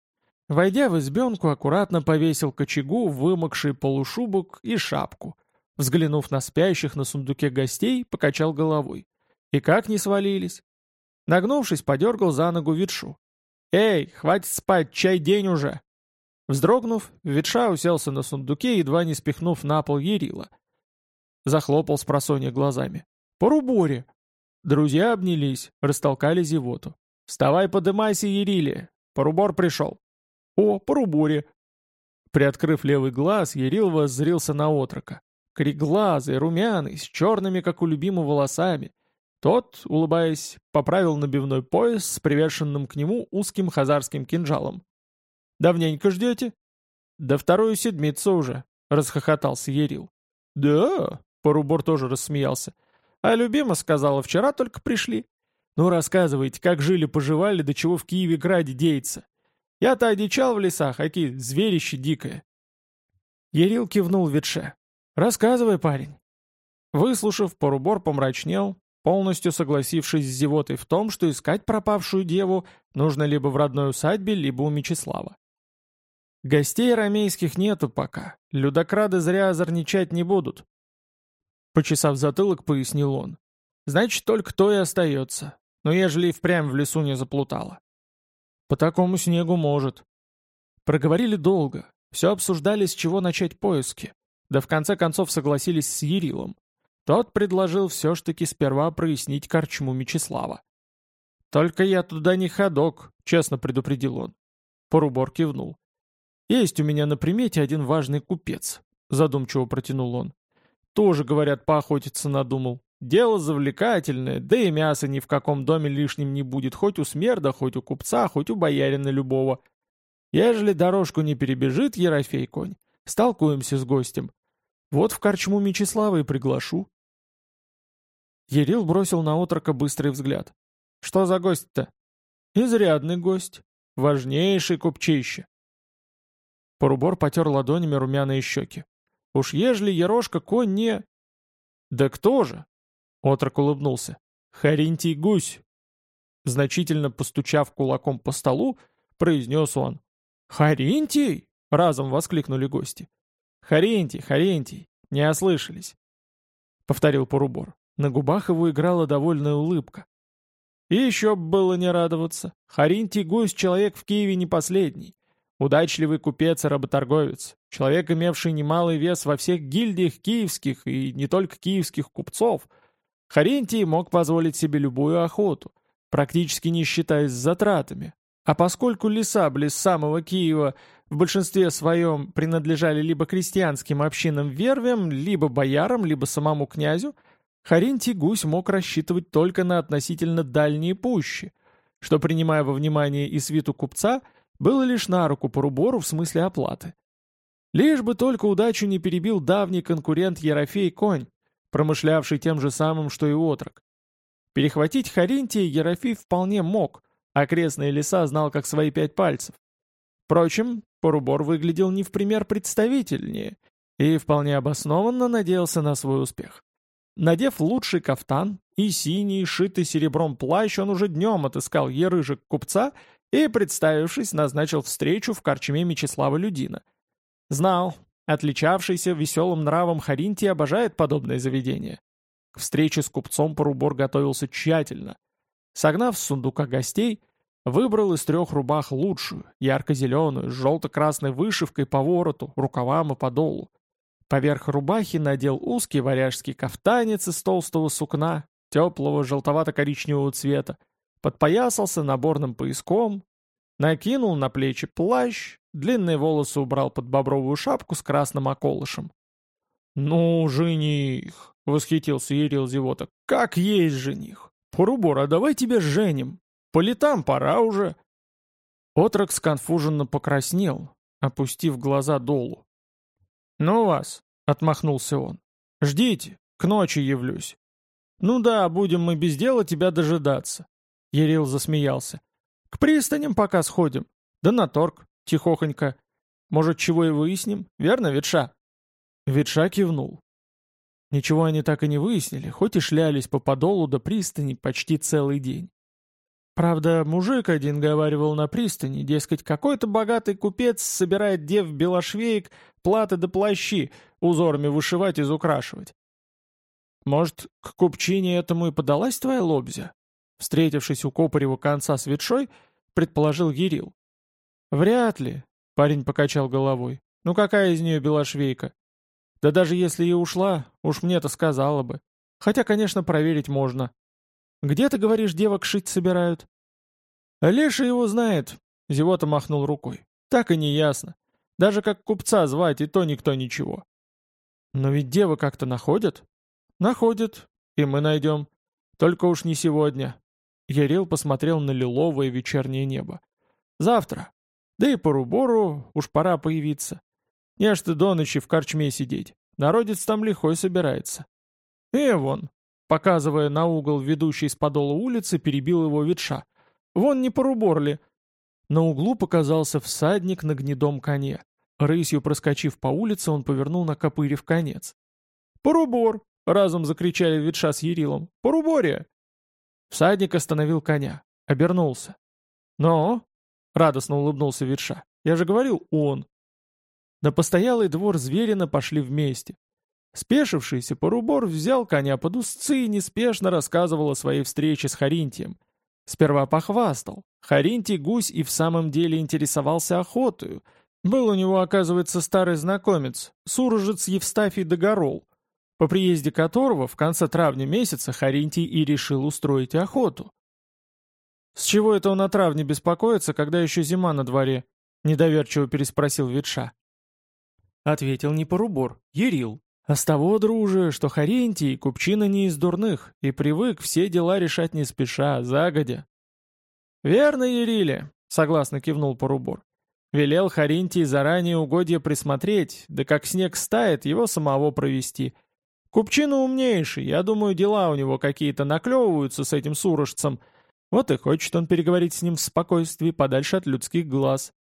Войдя в избенку, аккуратно повесил к очагу вымокший полушубок и шапку. Взглянув на спящих на сундуке гостей, покачал головой. И как не свалились? Нагнувшись, подергал за ногу ветшу. «Эй, хватит спать, чай день уже!» Вздрогнув, ветша уселся на сундуке, едва не спихнув на пол Ерила. Захлопал с просонья глазами. «Поруборе!» Друзья обнялись, растолкали зевоту. «Вставай, подымайся, Ерилия! Порубор пришел!» «О, поруборе!» Приоткрыв левый глаз, Ерил воззрился на отрока. Кореглазый, румяный, с черными, как у любимого, волосами. Тот, улыбаясь, поправил набивной пояс с привешенным к нему узким хазарским кинжалом. «Давненько ждете?» «Да вторую седмицу уже», — расхохотался Ерил. «Да?» — Порубор тоже рассмеялся. «А любима сказала, вчера только пришли. Ну, рассказывайте, как жили-поживали, до чего в Киеве-Граде деется. Я-то одичал в лесах, аки зверище дикое». Ерил кивнул ветше. «Рассказывай, парень». Выслушав, Порубор помрачнел, полностью согласившись с зевотой в том, что искать пропавшую деву нужно либо в родной усадьбе, либо у Мечислава. Гостей ромейских нету пока, людокрады зря озорничать не будут. Почесав затылок, пояснил он. Значит, только то и остается. Но ежели и впрямь в лесу не заплутала. По такому снегу может. Проговорили долго, все обсуждали, с чего начать поиски. Да в конце концов согласились с Ерилом. Тот предложил все ж таки сперва прояснить корчму Мечислава. «Только я туда не ходок», — честно предупредил он. Порубор кивнул. «Есть у меня на примете один важный купец», — задумчиво протянул он. «Тоже, говорят, поохотиться надумал. Дело завлекательное, да и мяса ни в каком доме лишним не будет, хоть у смерда, хоть у купца, хоть у боярина любого. Ежели дорожку не перебежит Ерофей конь, столкуемся с гостем. Вот в корчму Мечислава и приглашу. Ерил бросил на отрока быстрый взгляд. «Что за гость-то?» «Изрядный гость. Важнейший купчище». Порубор потер ладонями румяные щеки. «Уж ежели Ерошка конь не...» «Да кто же?» Отрок улыбнулся. «Харинтий гусь!» Значительно постучав кулаком по столу, произнес он. «Харинтий?» — разом воскликнули гости. «Харинтий, Харинтий!» Не ослышались. Повторил Порубор. На губах его играла довольная улыбка. И еще было не радоваться. Харинтий гусь человек в Киеве не последний. Удачливый купец и работорговец. Человек, имевший немалый вес во всех гильдиях киевских и не только киевских купцов — Харентий мог позволить себе любую охоту, практически не считаясь затратами. А поскольку леса близ самого Киева в большинстве своем принадлежали либо крестьянским общинам вервям, либо боярам, либо самому князю, Харентий Гусь мог рассчитывать только на относительно дальние пущи, что, принимая во внимание и свиту купца, было лишь на руку по рубору в смысле оплаты. Лишь бы только удачу не перебил давний конкурент Ерофей Конь, промышлявший тем же самым, что и отрок. Перехватить Харинтия Ерофей вполне мог, окрестные леса знал как свои пять пальцев. Впрочем, Порубор выглядел не в пример представительнее и вполне обоснованно надеялся на свой успех. Надев лучший кафтан и синий, шитый серебром плащ, он уже днем отыскал ерыжек купца и, представившись, назначил встречу в корчме Мечислава Людина. Знал, Отличавшийся веселым нравом Харинтий обожает подобное заведение. К встрече с купцом Порубор готовился тщательно. Согнав с сундука гостей, выбрал из трех рубах лучшую, ярко-зеленую, с желто-красной вышивкой по вороту, рукавам и подолу. Поверх рубахи надел узкий варяжский кафтанец из толстого сукна, теплого желтовато-коричневого цвета, подпоясался наборным пояском, накинул на плечи плащ, Длинные волосы убрал под бобровую шапку с красным околышем. «Ну, жених!» — восхитился Ерил Зевота. «Как есть жених! «Порубор, а давай тебя женим. По летам пора уже». Отрок сконфуженно покраснел, опустив глаза долу. «Ну вас», — отмахнулся он, — «ждите, к ночи явлюсь». «Ну да, будем мы без дела тебя дожидаться», — Ярил засмеялся. «К пристаням пока сходим. Да на торг, тихохонько. Может, чего и выясним, верно, ветша?» Ветша кивнул. Ничего они так и не выяснили, хоть и шлялись по подолу до пристани почти целый день. Правда, мужик один говаривал на пристани, дескать, какой-то богатый купец собирает дев белошвеек, платы да плащи, узорами вышивать и изукрашивать. Может, к купчине этому и подалась твоя лобзя? Встретившись у Копарева конца с предположил Ерил. Вряд ли, парень покачал головой. Ну какая из нее белошвейка? Да даже если и ушла, уж мне-то сказала бы. Хотя, конечно, проверить можно. Где, ты говоришь, девок шить собирают?» «Леша его знает», — Зевота махнул рукой. «Так и не ясно. Даже как купца звать, и то никто ничего». «Но ведь девы как-то находят?» «Находят, и мы найдем. Только уж не сегодня». Ярил посмотрел на лиловое вечернее небо. «Завтра. Да и по рубору уж пора появиться. Не ж ты до ночи в корчме сидеть. Народец там лихой собирается». «И вон, Показывая на угол, ведущий с подола улицы, перебил его ветша. «Вон не поруборли!» На углу показался всадник на гнедом коне. Рысью проскочив по улице, он повернул на копыре в конец. «Порубор!» — разом закричали ветша с Ярилом. «Порубория!» Всадник остановил коня, обернулся. «Но?» — радостно улыбнулся ветша. «Я же говорил, он!» На постоялый двор Зверина пошли вместе. Спешившийся Порубор взял коня под узцы и неспешно рассказывал о своей встрече с Харинтием. Сперва похвастал. Харинтий гусь и в самом деле интересовался охотою. Был у него, оказывается, старый знакомец, сурожец Евстафий Догорол, по приезде которого в конце травня месяца Харинтий и решил устроить охоту. «С чего это он о травне беспокоится, когда еще зима на дворе?» — недоверчиво переспросил Ветша. Ответил не Порубор, Ерил, а с того, друже, что Харентий купчина не из дурных и привык все дела решать не спеша, загодя. «Верно, Ериле», — согласно кивнул Порубор. Велел Харентий заранее угодья присмотреть, да как снег стает, его самого провести. Купчина умнейший, я думаю, дела у него какие-то наклевываются с этим сурожцем. Вот и хочет он переговорить с ним в спокойствии, подальше от людских глаз.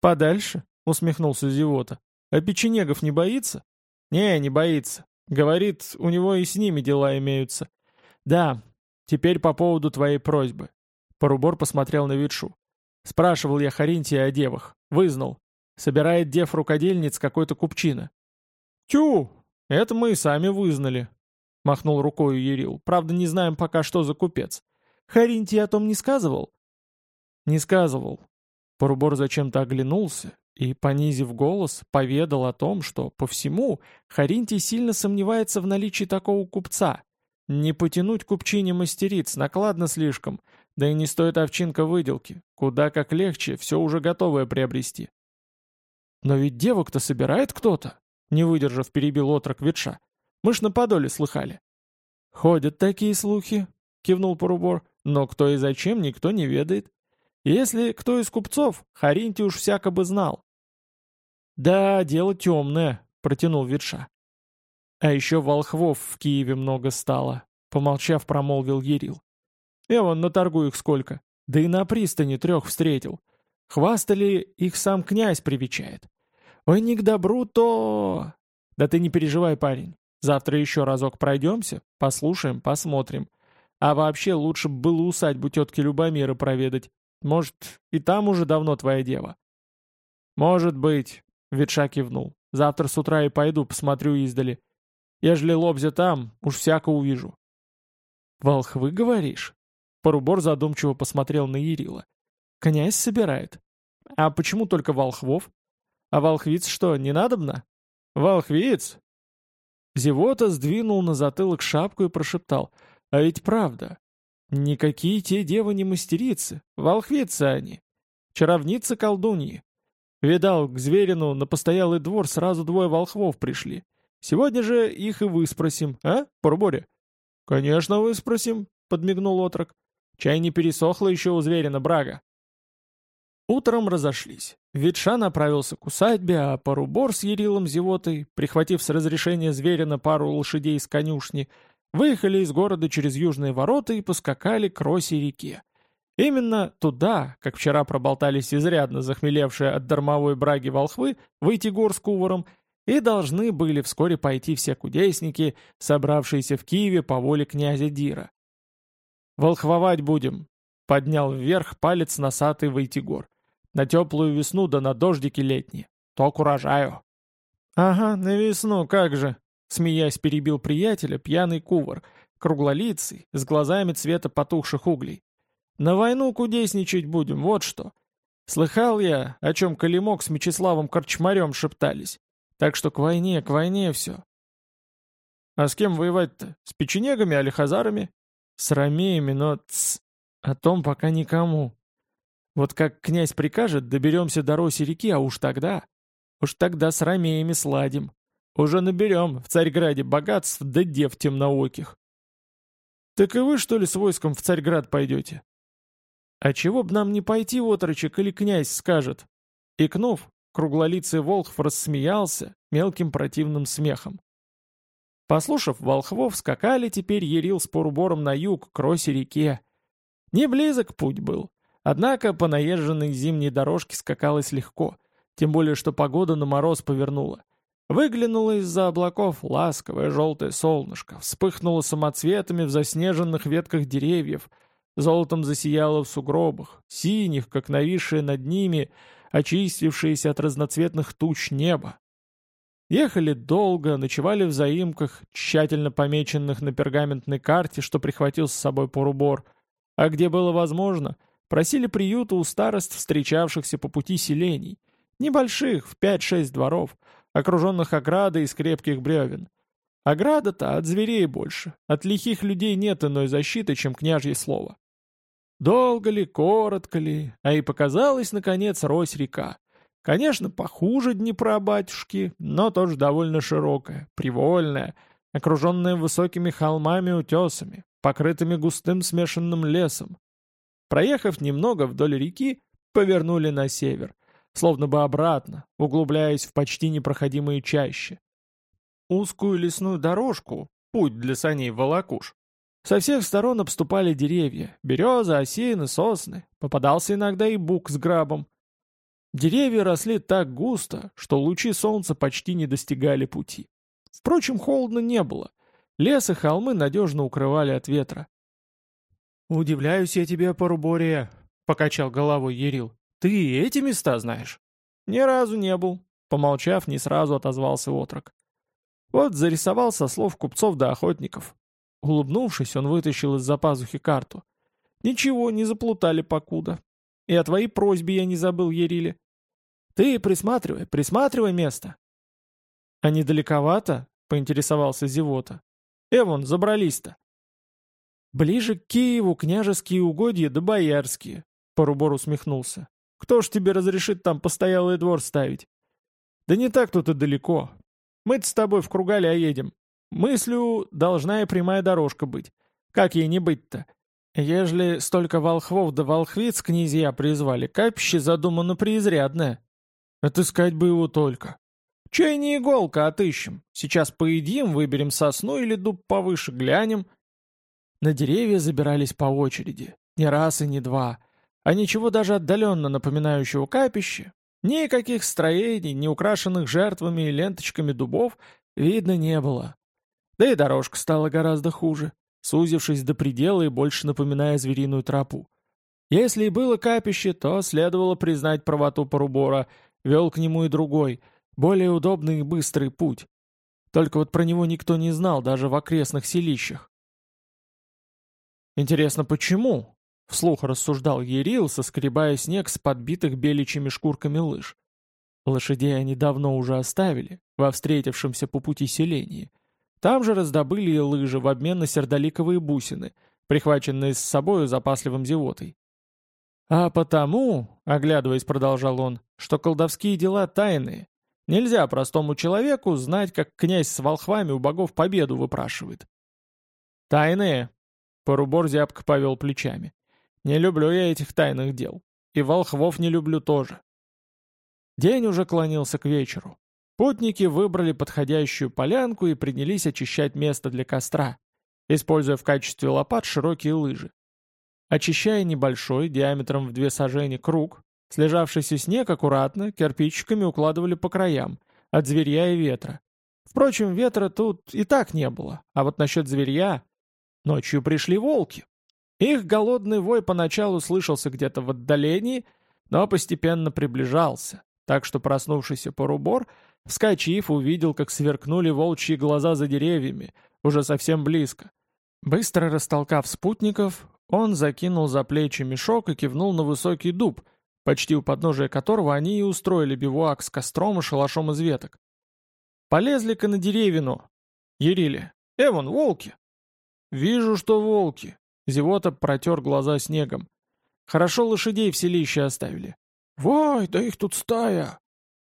«Подальше?» — усмехнулся Зевота. «А печенегов не боится?» «Не, не боится. Говорит, у него и с ними дела имеются. Да, теперь по поводу твоей просьбы». Порубор посмотрел на Витшу. Спрашивал я Харинтия о девах. Вызнал. Собирает дев рукодельниц какой-то купчина. «Тю! Это мы и сами вызнали», — махнул рукой Ерил. «Правда, не знаем пока, что за купец. Харинтий о том не сказывал?» «Не сказывал». Порубор зачем-то оглянулся и, понизив голос, поведал о том, что, по всему, Харинтий сильно сомневается в наличии такого купца. Не потянуть купчине мастериц, накладно слишком, да и не стоит овчинка выделки, куда как легче все уже готовое приобрести. «Но ведь девок-то собирает кто-то», — не выдержав, перебил отрок ветша. «Мы ж на подоле слыхали». «Ходят такие слухи», — кивнул Порубор, «но кто и зачем, никто не ведает. Если кто из купцов, Харинти уж всяко бы знал. «Да, дело темное», — протянул Ветша. «А еще волхвов в Киеве много стало», — помолчав, промолвил Ерил. «Я вон на торгу их сколько, да и на пристани трех встретил. Хвастали, их сам князь привечает. Ой, не к добру то...» «Да ты не переживай, парень. Завтра еще разок пройдемся, послушаем, посмотрим. А вообще лучше было усадьбу тетки Любомира проведать. Может, и там уже давно твоя дева?» «Может быть», — Ветша кивнул. «Завтра с утра и пойду, посмотрю издали. Ежели лобзя там, уж всяко увижу». «Волхвы, говоришь?» Порубор задумчиво посмотрел на Ярила. «Князь собирает. А почему только волхвов? А волхвиц что, не надобно?» «Волхвиц?» Зевота сдвинул на затылок шапку и прошептал. «А ведь правда, Никакие те девы не мастерицы, волхвицы они. Чаровницы колдуньи. Видал, к Зверину на постоялый двор сразу двое волхвов пришли. Сегодня же их и выспросим, а, Порборе? Конечно, выспросим, подмигнул отрок. «Чай не пересохло еще у зверина брага». Утром разошлись. Ветша направился к усадьбе, а Парубор с Ярилом Зевотой, прихватив с разрешения зверина пару лошадей из конюшни, выехали из города через южные ворота и поскакали к Росе реке. Именно туда, как вчера проболтались изрядно захмелевшие от дармовой браги волхвы, выйти гор с куваром, и должны были вскоре пойти все кудесники, собравшиеся в Киеве по воле князя Дира. «Волхвовать будем», — поднял вверх палец носатый Войтигор. «На теплую весну да на дождики летние. То к урожаю». «Ага, на весну, как же», — смеясь перебил приятеля пьяный кувар, круглолицый, с глазами цвета потухших углей. «На войну кудесничать будем, вот что. Слыхал я, о чем Калимок с Мечиславом Корчмарем шептались. Так что к войне, к войне все. А с кем воевать-то? С печенегами или хазарами? С ромеями, но тс, о том пока никому. Вот как князь прикажет, доберемся до Роси реки, а уж тогда... Уж тогда с ромеями сладим. Уже наберем в Царьграде богатств да дев темнооких. Так и вы, что ли, с войском в Царьград пойдете? А чего б нам не пойти, отрочек, или князь скажет? Икнув, круглолицый Волхв рассмеялся мелким противным смехом. Послушав волхвов, скакали теперь Ерил с Порубором на юг, к Росе-реке. Не близок путь был, однако по наезженной зимней дорожке скакалось легко, тем более что погода на мороз повернула. Выглянуло из-за облаков ласковое желтое солнышко, вспыхнуло самоцветами в заснеженных ветках деревьев, золотом засияло в сугробах, синих, как нависшие над ними, очистившиеся от разноцветных туч небо. Ехали долго, ночевали в заимках, тщательно помеченных на пергаментной карте, что прихватил с собой порубор, а где было возможно, просили приюта у старост, встречавшихся по пути селений, небольших, в 5-6 дворов, окруженных оградой из крепких бревен. Ограда-то от зверей больше, от лихих людей нет иной защиты, чем княжье слово. Долго ли, коротко ли, а и показалась, наконец, Рось-река. Конечно, похуже Днепра, батюшки, но тоже довольно широкая, привольная, окруженная высокими холмами-утесами, покрытыми густым смешанным лесом. Проехав немного вдоль реки, повернули на север, словно бы обратно, углубляясь в почти непроходимые чащи. Узкую лесную дорожку, путь для саней волокуш, со всех сторон обступали деревья, березы, осины, сосны, попадался иногда и бук с грабом, Деревья росли так густо, что лучи солнца почти не достигали пути. Впрочем, холодно не было. Лес и холмы надежно укрывали от ветра. «Удивляюсь я тебе, Порубория», — покачал головой Ерил. «Ты эти места знаешь?» «Ни разу не был», — помолчав, не сразу отозвался отрок. Вот зарисовал со слов купцов да охотников. Улыбнувшись, он вытащил из-за пазухи карту. «Ничего, не заплутали покуда. И о твоей просьбе я не забыл, Ериле. Ты присматривай, присматривай место. А недалековато? Поинтересовался Зевота. Эвон, забрались-то. Ближе к Киеву княжеские угодья да боярские. Порубор усмехнулся. Кто ж тебе разрешит там постоялый двор ставить? Да не так тут и далеко. Мы-то с тобой в Кругаля едем. Мыслю, должна и прямая дорожка быть. Как ей не быть-то? Ежели столько волхвов да волхвиц князья призвали, капище задумано преизрядное. Отыскать бы его только. Чай не иголка, отыщем. Сейчас поедим, выберем сосну или дуб повыше, глянем. На деревья забирались по очереди. Не раз и не два. А ничего даже отдаленно напоминающего капище, никаких строений, не украшенных жертвами и ленточками дубов, видно не было. Да и дорожка стала гораздо хуже, сузившись до предела и больше напоминая звериную тропу. Если и было капище, то следовало признать правоту Порубора Вел к нему и другой, более удобный и быстрый путь. Только вот про него никто не знал, даже в окрестных селищах. «Интересно, почему?» — вслух рассуждал Ерил, соскребая снег с подбитых беличьими шкурками лыж. Лошадей они давно уже оставили, во встретившемся по пути селении. Там же раздобыли и лыжи в обмен на сердоликовые бусины, прихваченные с собою запасливым зевотой. «А потому, — оглядываясь, продолжал он, — что колдовские дела тайные. Нельзя простому человеку знать, как князь с волхвами у богов победу выпрашивает». «Тайные?» Порубор зябко повел плечами. «Не люблю я этих тайных дел. И волхвов не люблю тоже». День уже клонился к вечеру. Путники выбрали подходящую полянку и принялись очищать место для костра, используя в качестве лопат широкие лыжи. Очищая небольшой, диаметром в две сажени, круг, слежавшийся снег аккуратно, кирпичиками укладывали по краям, от зверья и ветра. Впрочем, ветра тут и так не было, а вот насчет зверья... Ночью пришли волки. Их голодный вой поначалу слышался где-то в отдалении, но постепенно приближался, так что проснувшийся порубор, вскочив, увидел, как сверкнули волчьи глаза за деревьями, уже совсем близко. Быстро растолкав спутников, он закинул за плечи мешок и кивнул на высокий дуб, почти у подножия которого они и устроили бивуак с костром и шалашом из веток. Полезли-ка на деревину. Ерили. Эван, волки. Вижу, что волки. Зевота протер глаза снегом. Хорошо лошадей в селище оставили. Вой, да их тут стая.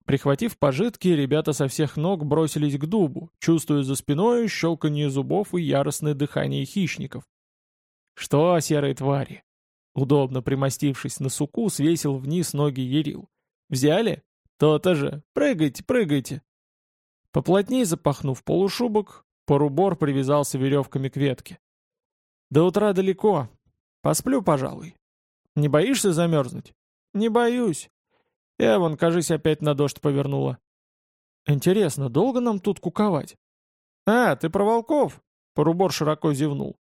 Прихватив пожитки, ребята со всех ног бросились к дубу, чувствуя за спиной щелканье зубов и яростное дыхание хищников. «Что, серые твари?» Удобно примостившись на суку, свесил вниз ноги Ерил. «Взяли? То-то же! Прыгайте, прыгайте!» Поплотнее запахнув полушубок, порубор привязался веревками к ветке. «До утра далеко. Посплю, пожалуй. Не боишься замерзнуть?» «Не боюсь. Я вон, кажись, опять на дождь повернула». «Интересно, долго нам тут куковать?» «А, ты про волков?» Порубор широко зевнул.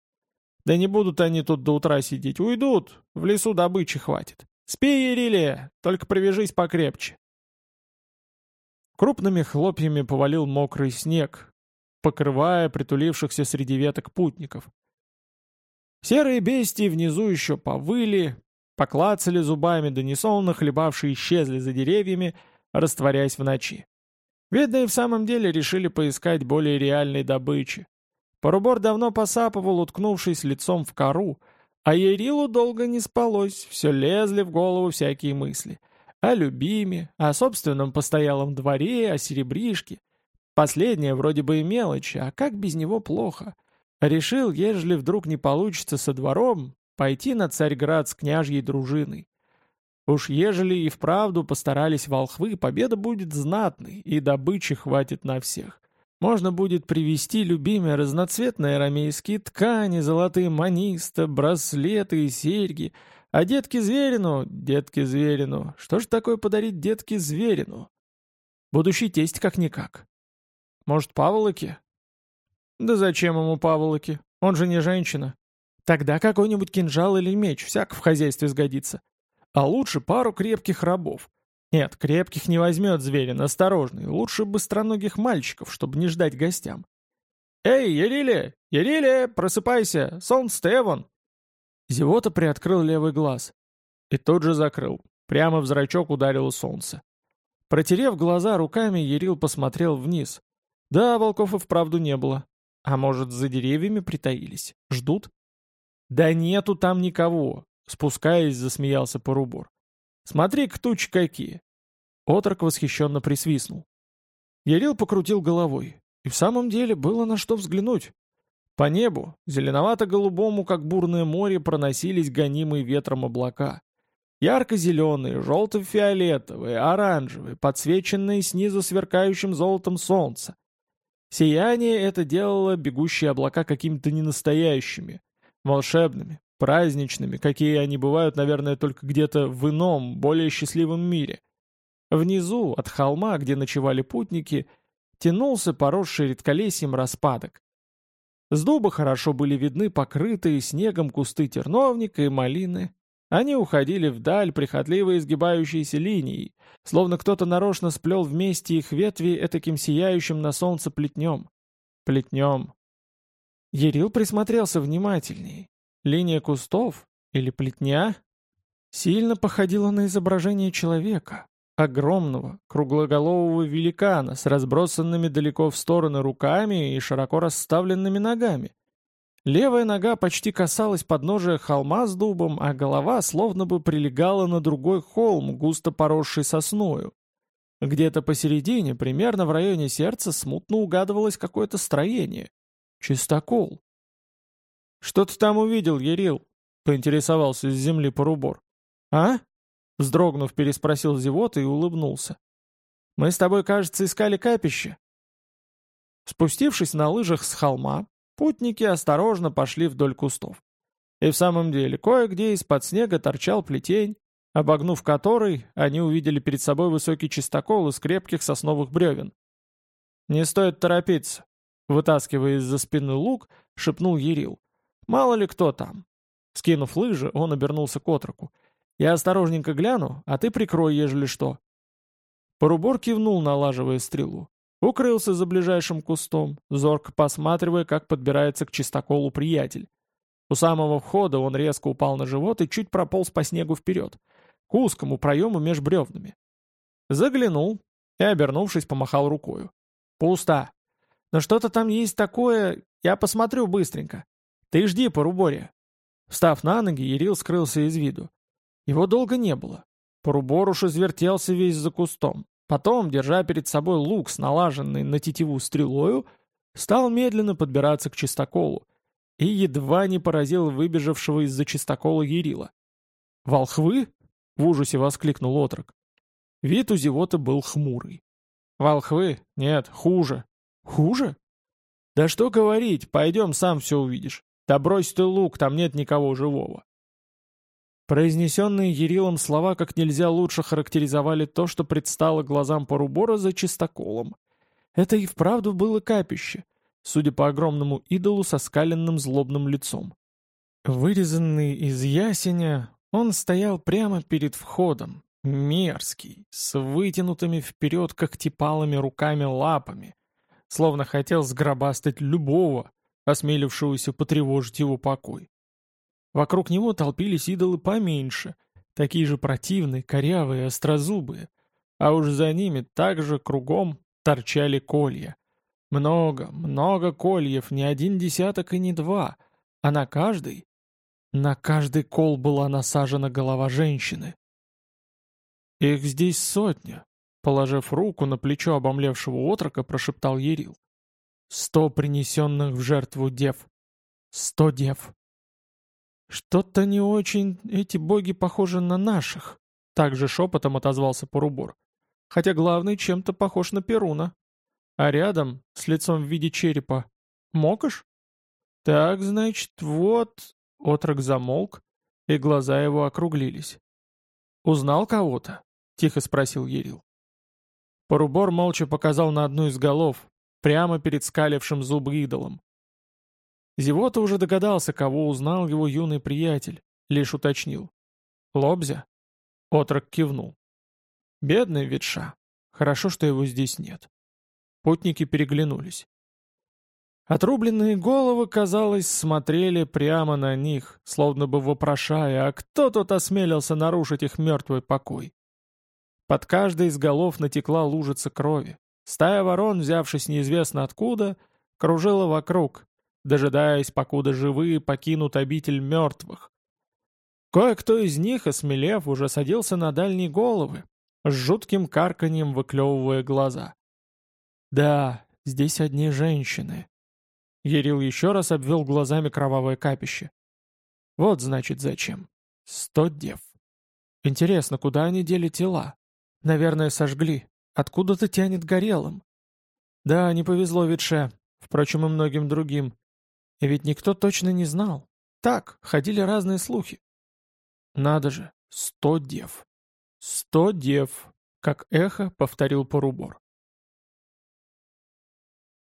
«Да не будут они тут до утра сидеть. Уйдут. В лесу добычи хватит. Спи, Ерилия, только привяжись покрепче». Крупными хлопьями повалил мокрый снег, покрывая притулившихся среди веток путников. Серые бестии внизу еще повыли, поклацали зубами, да несолоно хлебавшие исчезли за деревьями, растворяясь в ночи. Видно, и в самом деле решили поискать более реальной добычи. Порубор давно посапывал, уткнувшись лицом в кору, а Ерилу долго не спалось, все лезли в голову всякие мысли — о любиме, о собственном постоялом дворе, о серебришке. Последнее вроде бы и мелочь, а как без него плохо. Решил, ежели вдруг не получится со двором, пойти на Царьград с княжьей дружиной. Уж ежели и вправду постарались волхвы, победа будет знатной, и добычи хватит на всех. Можно будет привезти любимые разноцветные арамейские ткани, золотые маниста, браслеты и серьги — а детки Зверину, детки Зверину, что ж такое подарить детке Зверину? Будущий тесть как-никак. Может, паволоки? Да зачем ему паволоки? Он же не женщина. Тогда какой-нибудь кинжал или меч, всяк в хозяйстве сгодится. А лучше пару крепких рабов. Нет, крепких не возьмет Зверин, осторожный. Лучше быстроногих мальчиков, чтобы не ждать гостям. «Эй, Яриле! Яриле, просыпайся! Солнце Стеван!» Зевота приоткрыл левый глаз. И тут же закрыл. Прямо в зрачок ударило солнце. Протерев глаза руками, Ерил посмотрел вниз. Да, волков и вправду не было. А может, за деревьями притаились? Ждут? Да нету там никого, спускаясь, засмеялся Порубор. Смотри-ка тучи какие. Отрок восхищенно присвистнул. Ярил покрутил головой. И в самом деле было на что взглянуть. По небу, зеленовато-голубому, как бурное море, проносились гонимые ветром облака. Ярко-зеленые, желто-фиолетовые, оранжевые, подсвеченные снизу сверкающим золотом солнца. Сияние это делало бегущие облака какими-то ненастоящими, волшебными, праздничными, какие они бывают, наверное, только где-то в ином, более счастливом мире. Внизу, от холма, где ночевали путники, тянулся поросший редколесьем распадок. С дуба хорошо были видны покрытые снегом кусты терновника и малины. Они уходили вдаль прихотливо изгибающейся линией, словно кто-то нарочно сплел вместе их ветви этаким сияющим на солнце плетнем. Плетнем. Ерил присмотрелся внимательней. Линия кустов, или плетня, сильно походила на изображение человека, огромного, круглоголового великана с разбросанными далеко в стороны руками и широко расставленными ногами. Левая нога почти касалась подножия холма с дубом, а голова словно бы прилегала на другой холм, густо поросший сосною. Где-то посередине, примерно в районе сердца, смутно угадывалось какое-то строение. Чистокол. «Что ты там увидел, Ерил?» — поинтересовался с земли порубор. «А?» — вздрогнув, переспросил зевот и улыбнулся. «Мы с тобой, кажется, искали капище». Спустившись на лыжах с холма, путники осторожно пошли вдоль кустов. И в самом деле, кое-где из-под снега торчал плетень, обогнув который, они увидели перед собой высокий чистокол из крепких сосновых бревен. «Не стоит торопиться», — вытаскивая из-за спины лук, шепнул Ерил. «Мало ли кто там». Скинув лыжи, он обернулся к отроку. «Я осторожненько гляну, а ты прикрой, ежели что». Порубор кивнул, налаживая стрелу. Укрылся за ближайшим кустом, зорко посматривая, как подбирается к чистоколу приятель. У самого входа он резко упал на живот и чуть прополз по снегу вперед, к узкому проему меж бревнами. Заглянул и, обернувшись, помахал рукою. «Пусто. Но что-то там есть такое, я посмотрю быстренько. Ты жди, Поруборе». Встав на ноги, Ярил скрылся из виду. Его долго не было. Порубор уж извертелся весь за кустом. Потом, держа перед собой лук с налаженной на тетиву стрелою, стал медленно подбираться к чистоколу и едва не поразил выбежавшего из-за чистокола Ярила. «Волхвы?» — в ужасе воскликнул отрок. Вид у зевота был хмурый. «Волхвы? Нет, хуже». «Хуже?» «Да что говорить, пойдем, сам все увидишь. Да брось ты лук, там нет никого живого». Произнесенные Ерилом слова как нельзя лучше характеризовали то, что предстало глазам Порубора за чистоколом. Это и вправду было капище, судя по огромному идолу со скаленным злобным лицом. Вырезанный из ясеня, он стоял прямо перед входом, мерзкий, с вытянутыми вперед когтепалыми руками-лапами, словно хотел сгробастать любого, осмелившегося потревожить его покой. Вокруг него толпились идолы поменьше, такие же противные, корявые, острозубые, а уж за ними также кругом торчали колья. Много, много кольев, не один десяток и не два, а на каждый, на каждый кол была насажена голова женщины. «Их здесь сотня», — положив руку на плечо обомлевшего отрока, прошептал Ерил. «Сто принесенных в жертву дев. Сто дев». «Что-то не очень эти боги похожи на наших», — также шепотом отозвался Порубор. «Хотя главный чем-то похож на Перуна. А рядом, с лицом в виде черепа, Мокаш? Так, значит, вот...» Отрок замолк, и глаза его округлились. «Узнал кого-то?» — тихо спросил Ерил. Порубор молча показал на одну из голов, прямо перед скалившим зубы идолом. Зевота уже догадался, кого узнал его юный приятель, лишь уточнил. «Лобзя?» Отрок кивнул. «Бедный ветша. Хорошо, что его здесь нет». Путники переглянулись. Отрубленные головы, казалось, смотрели прямо на них, словно бы вопрошая, а кто тут осмелился нарушить их мертвый покой. Под каждой из голов натекла лужица крови. Стая ворон, взявшись неизвестно откуда, кружила вокруг, дожидаясь, покуда живые покинут обитель мертвых. Кое-кто из них, осмелев, уже садился на дальние головы, с жутким карканьем выклевывая глаза. «Да, здесь одни женщины». Ерил еще раз обвел глазами кровавое капище. «Вот, значит, зачем. Сто дев. Интересно, куда они дели тела? Наверное, сожгли. Откуда-то тянет горелым. Да, не повезло Ветше, впрочем, и многим другим. И ведь никто точно не знал. Так, ходили разные слухи. Надо же, сто дев. Сто дев, как эхо повторил Порубор.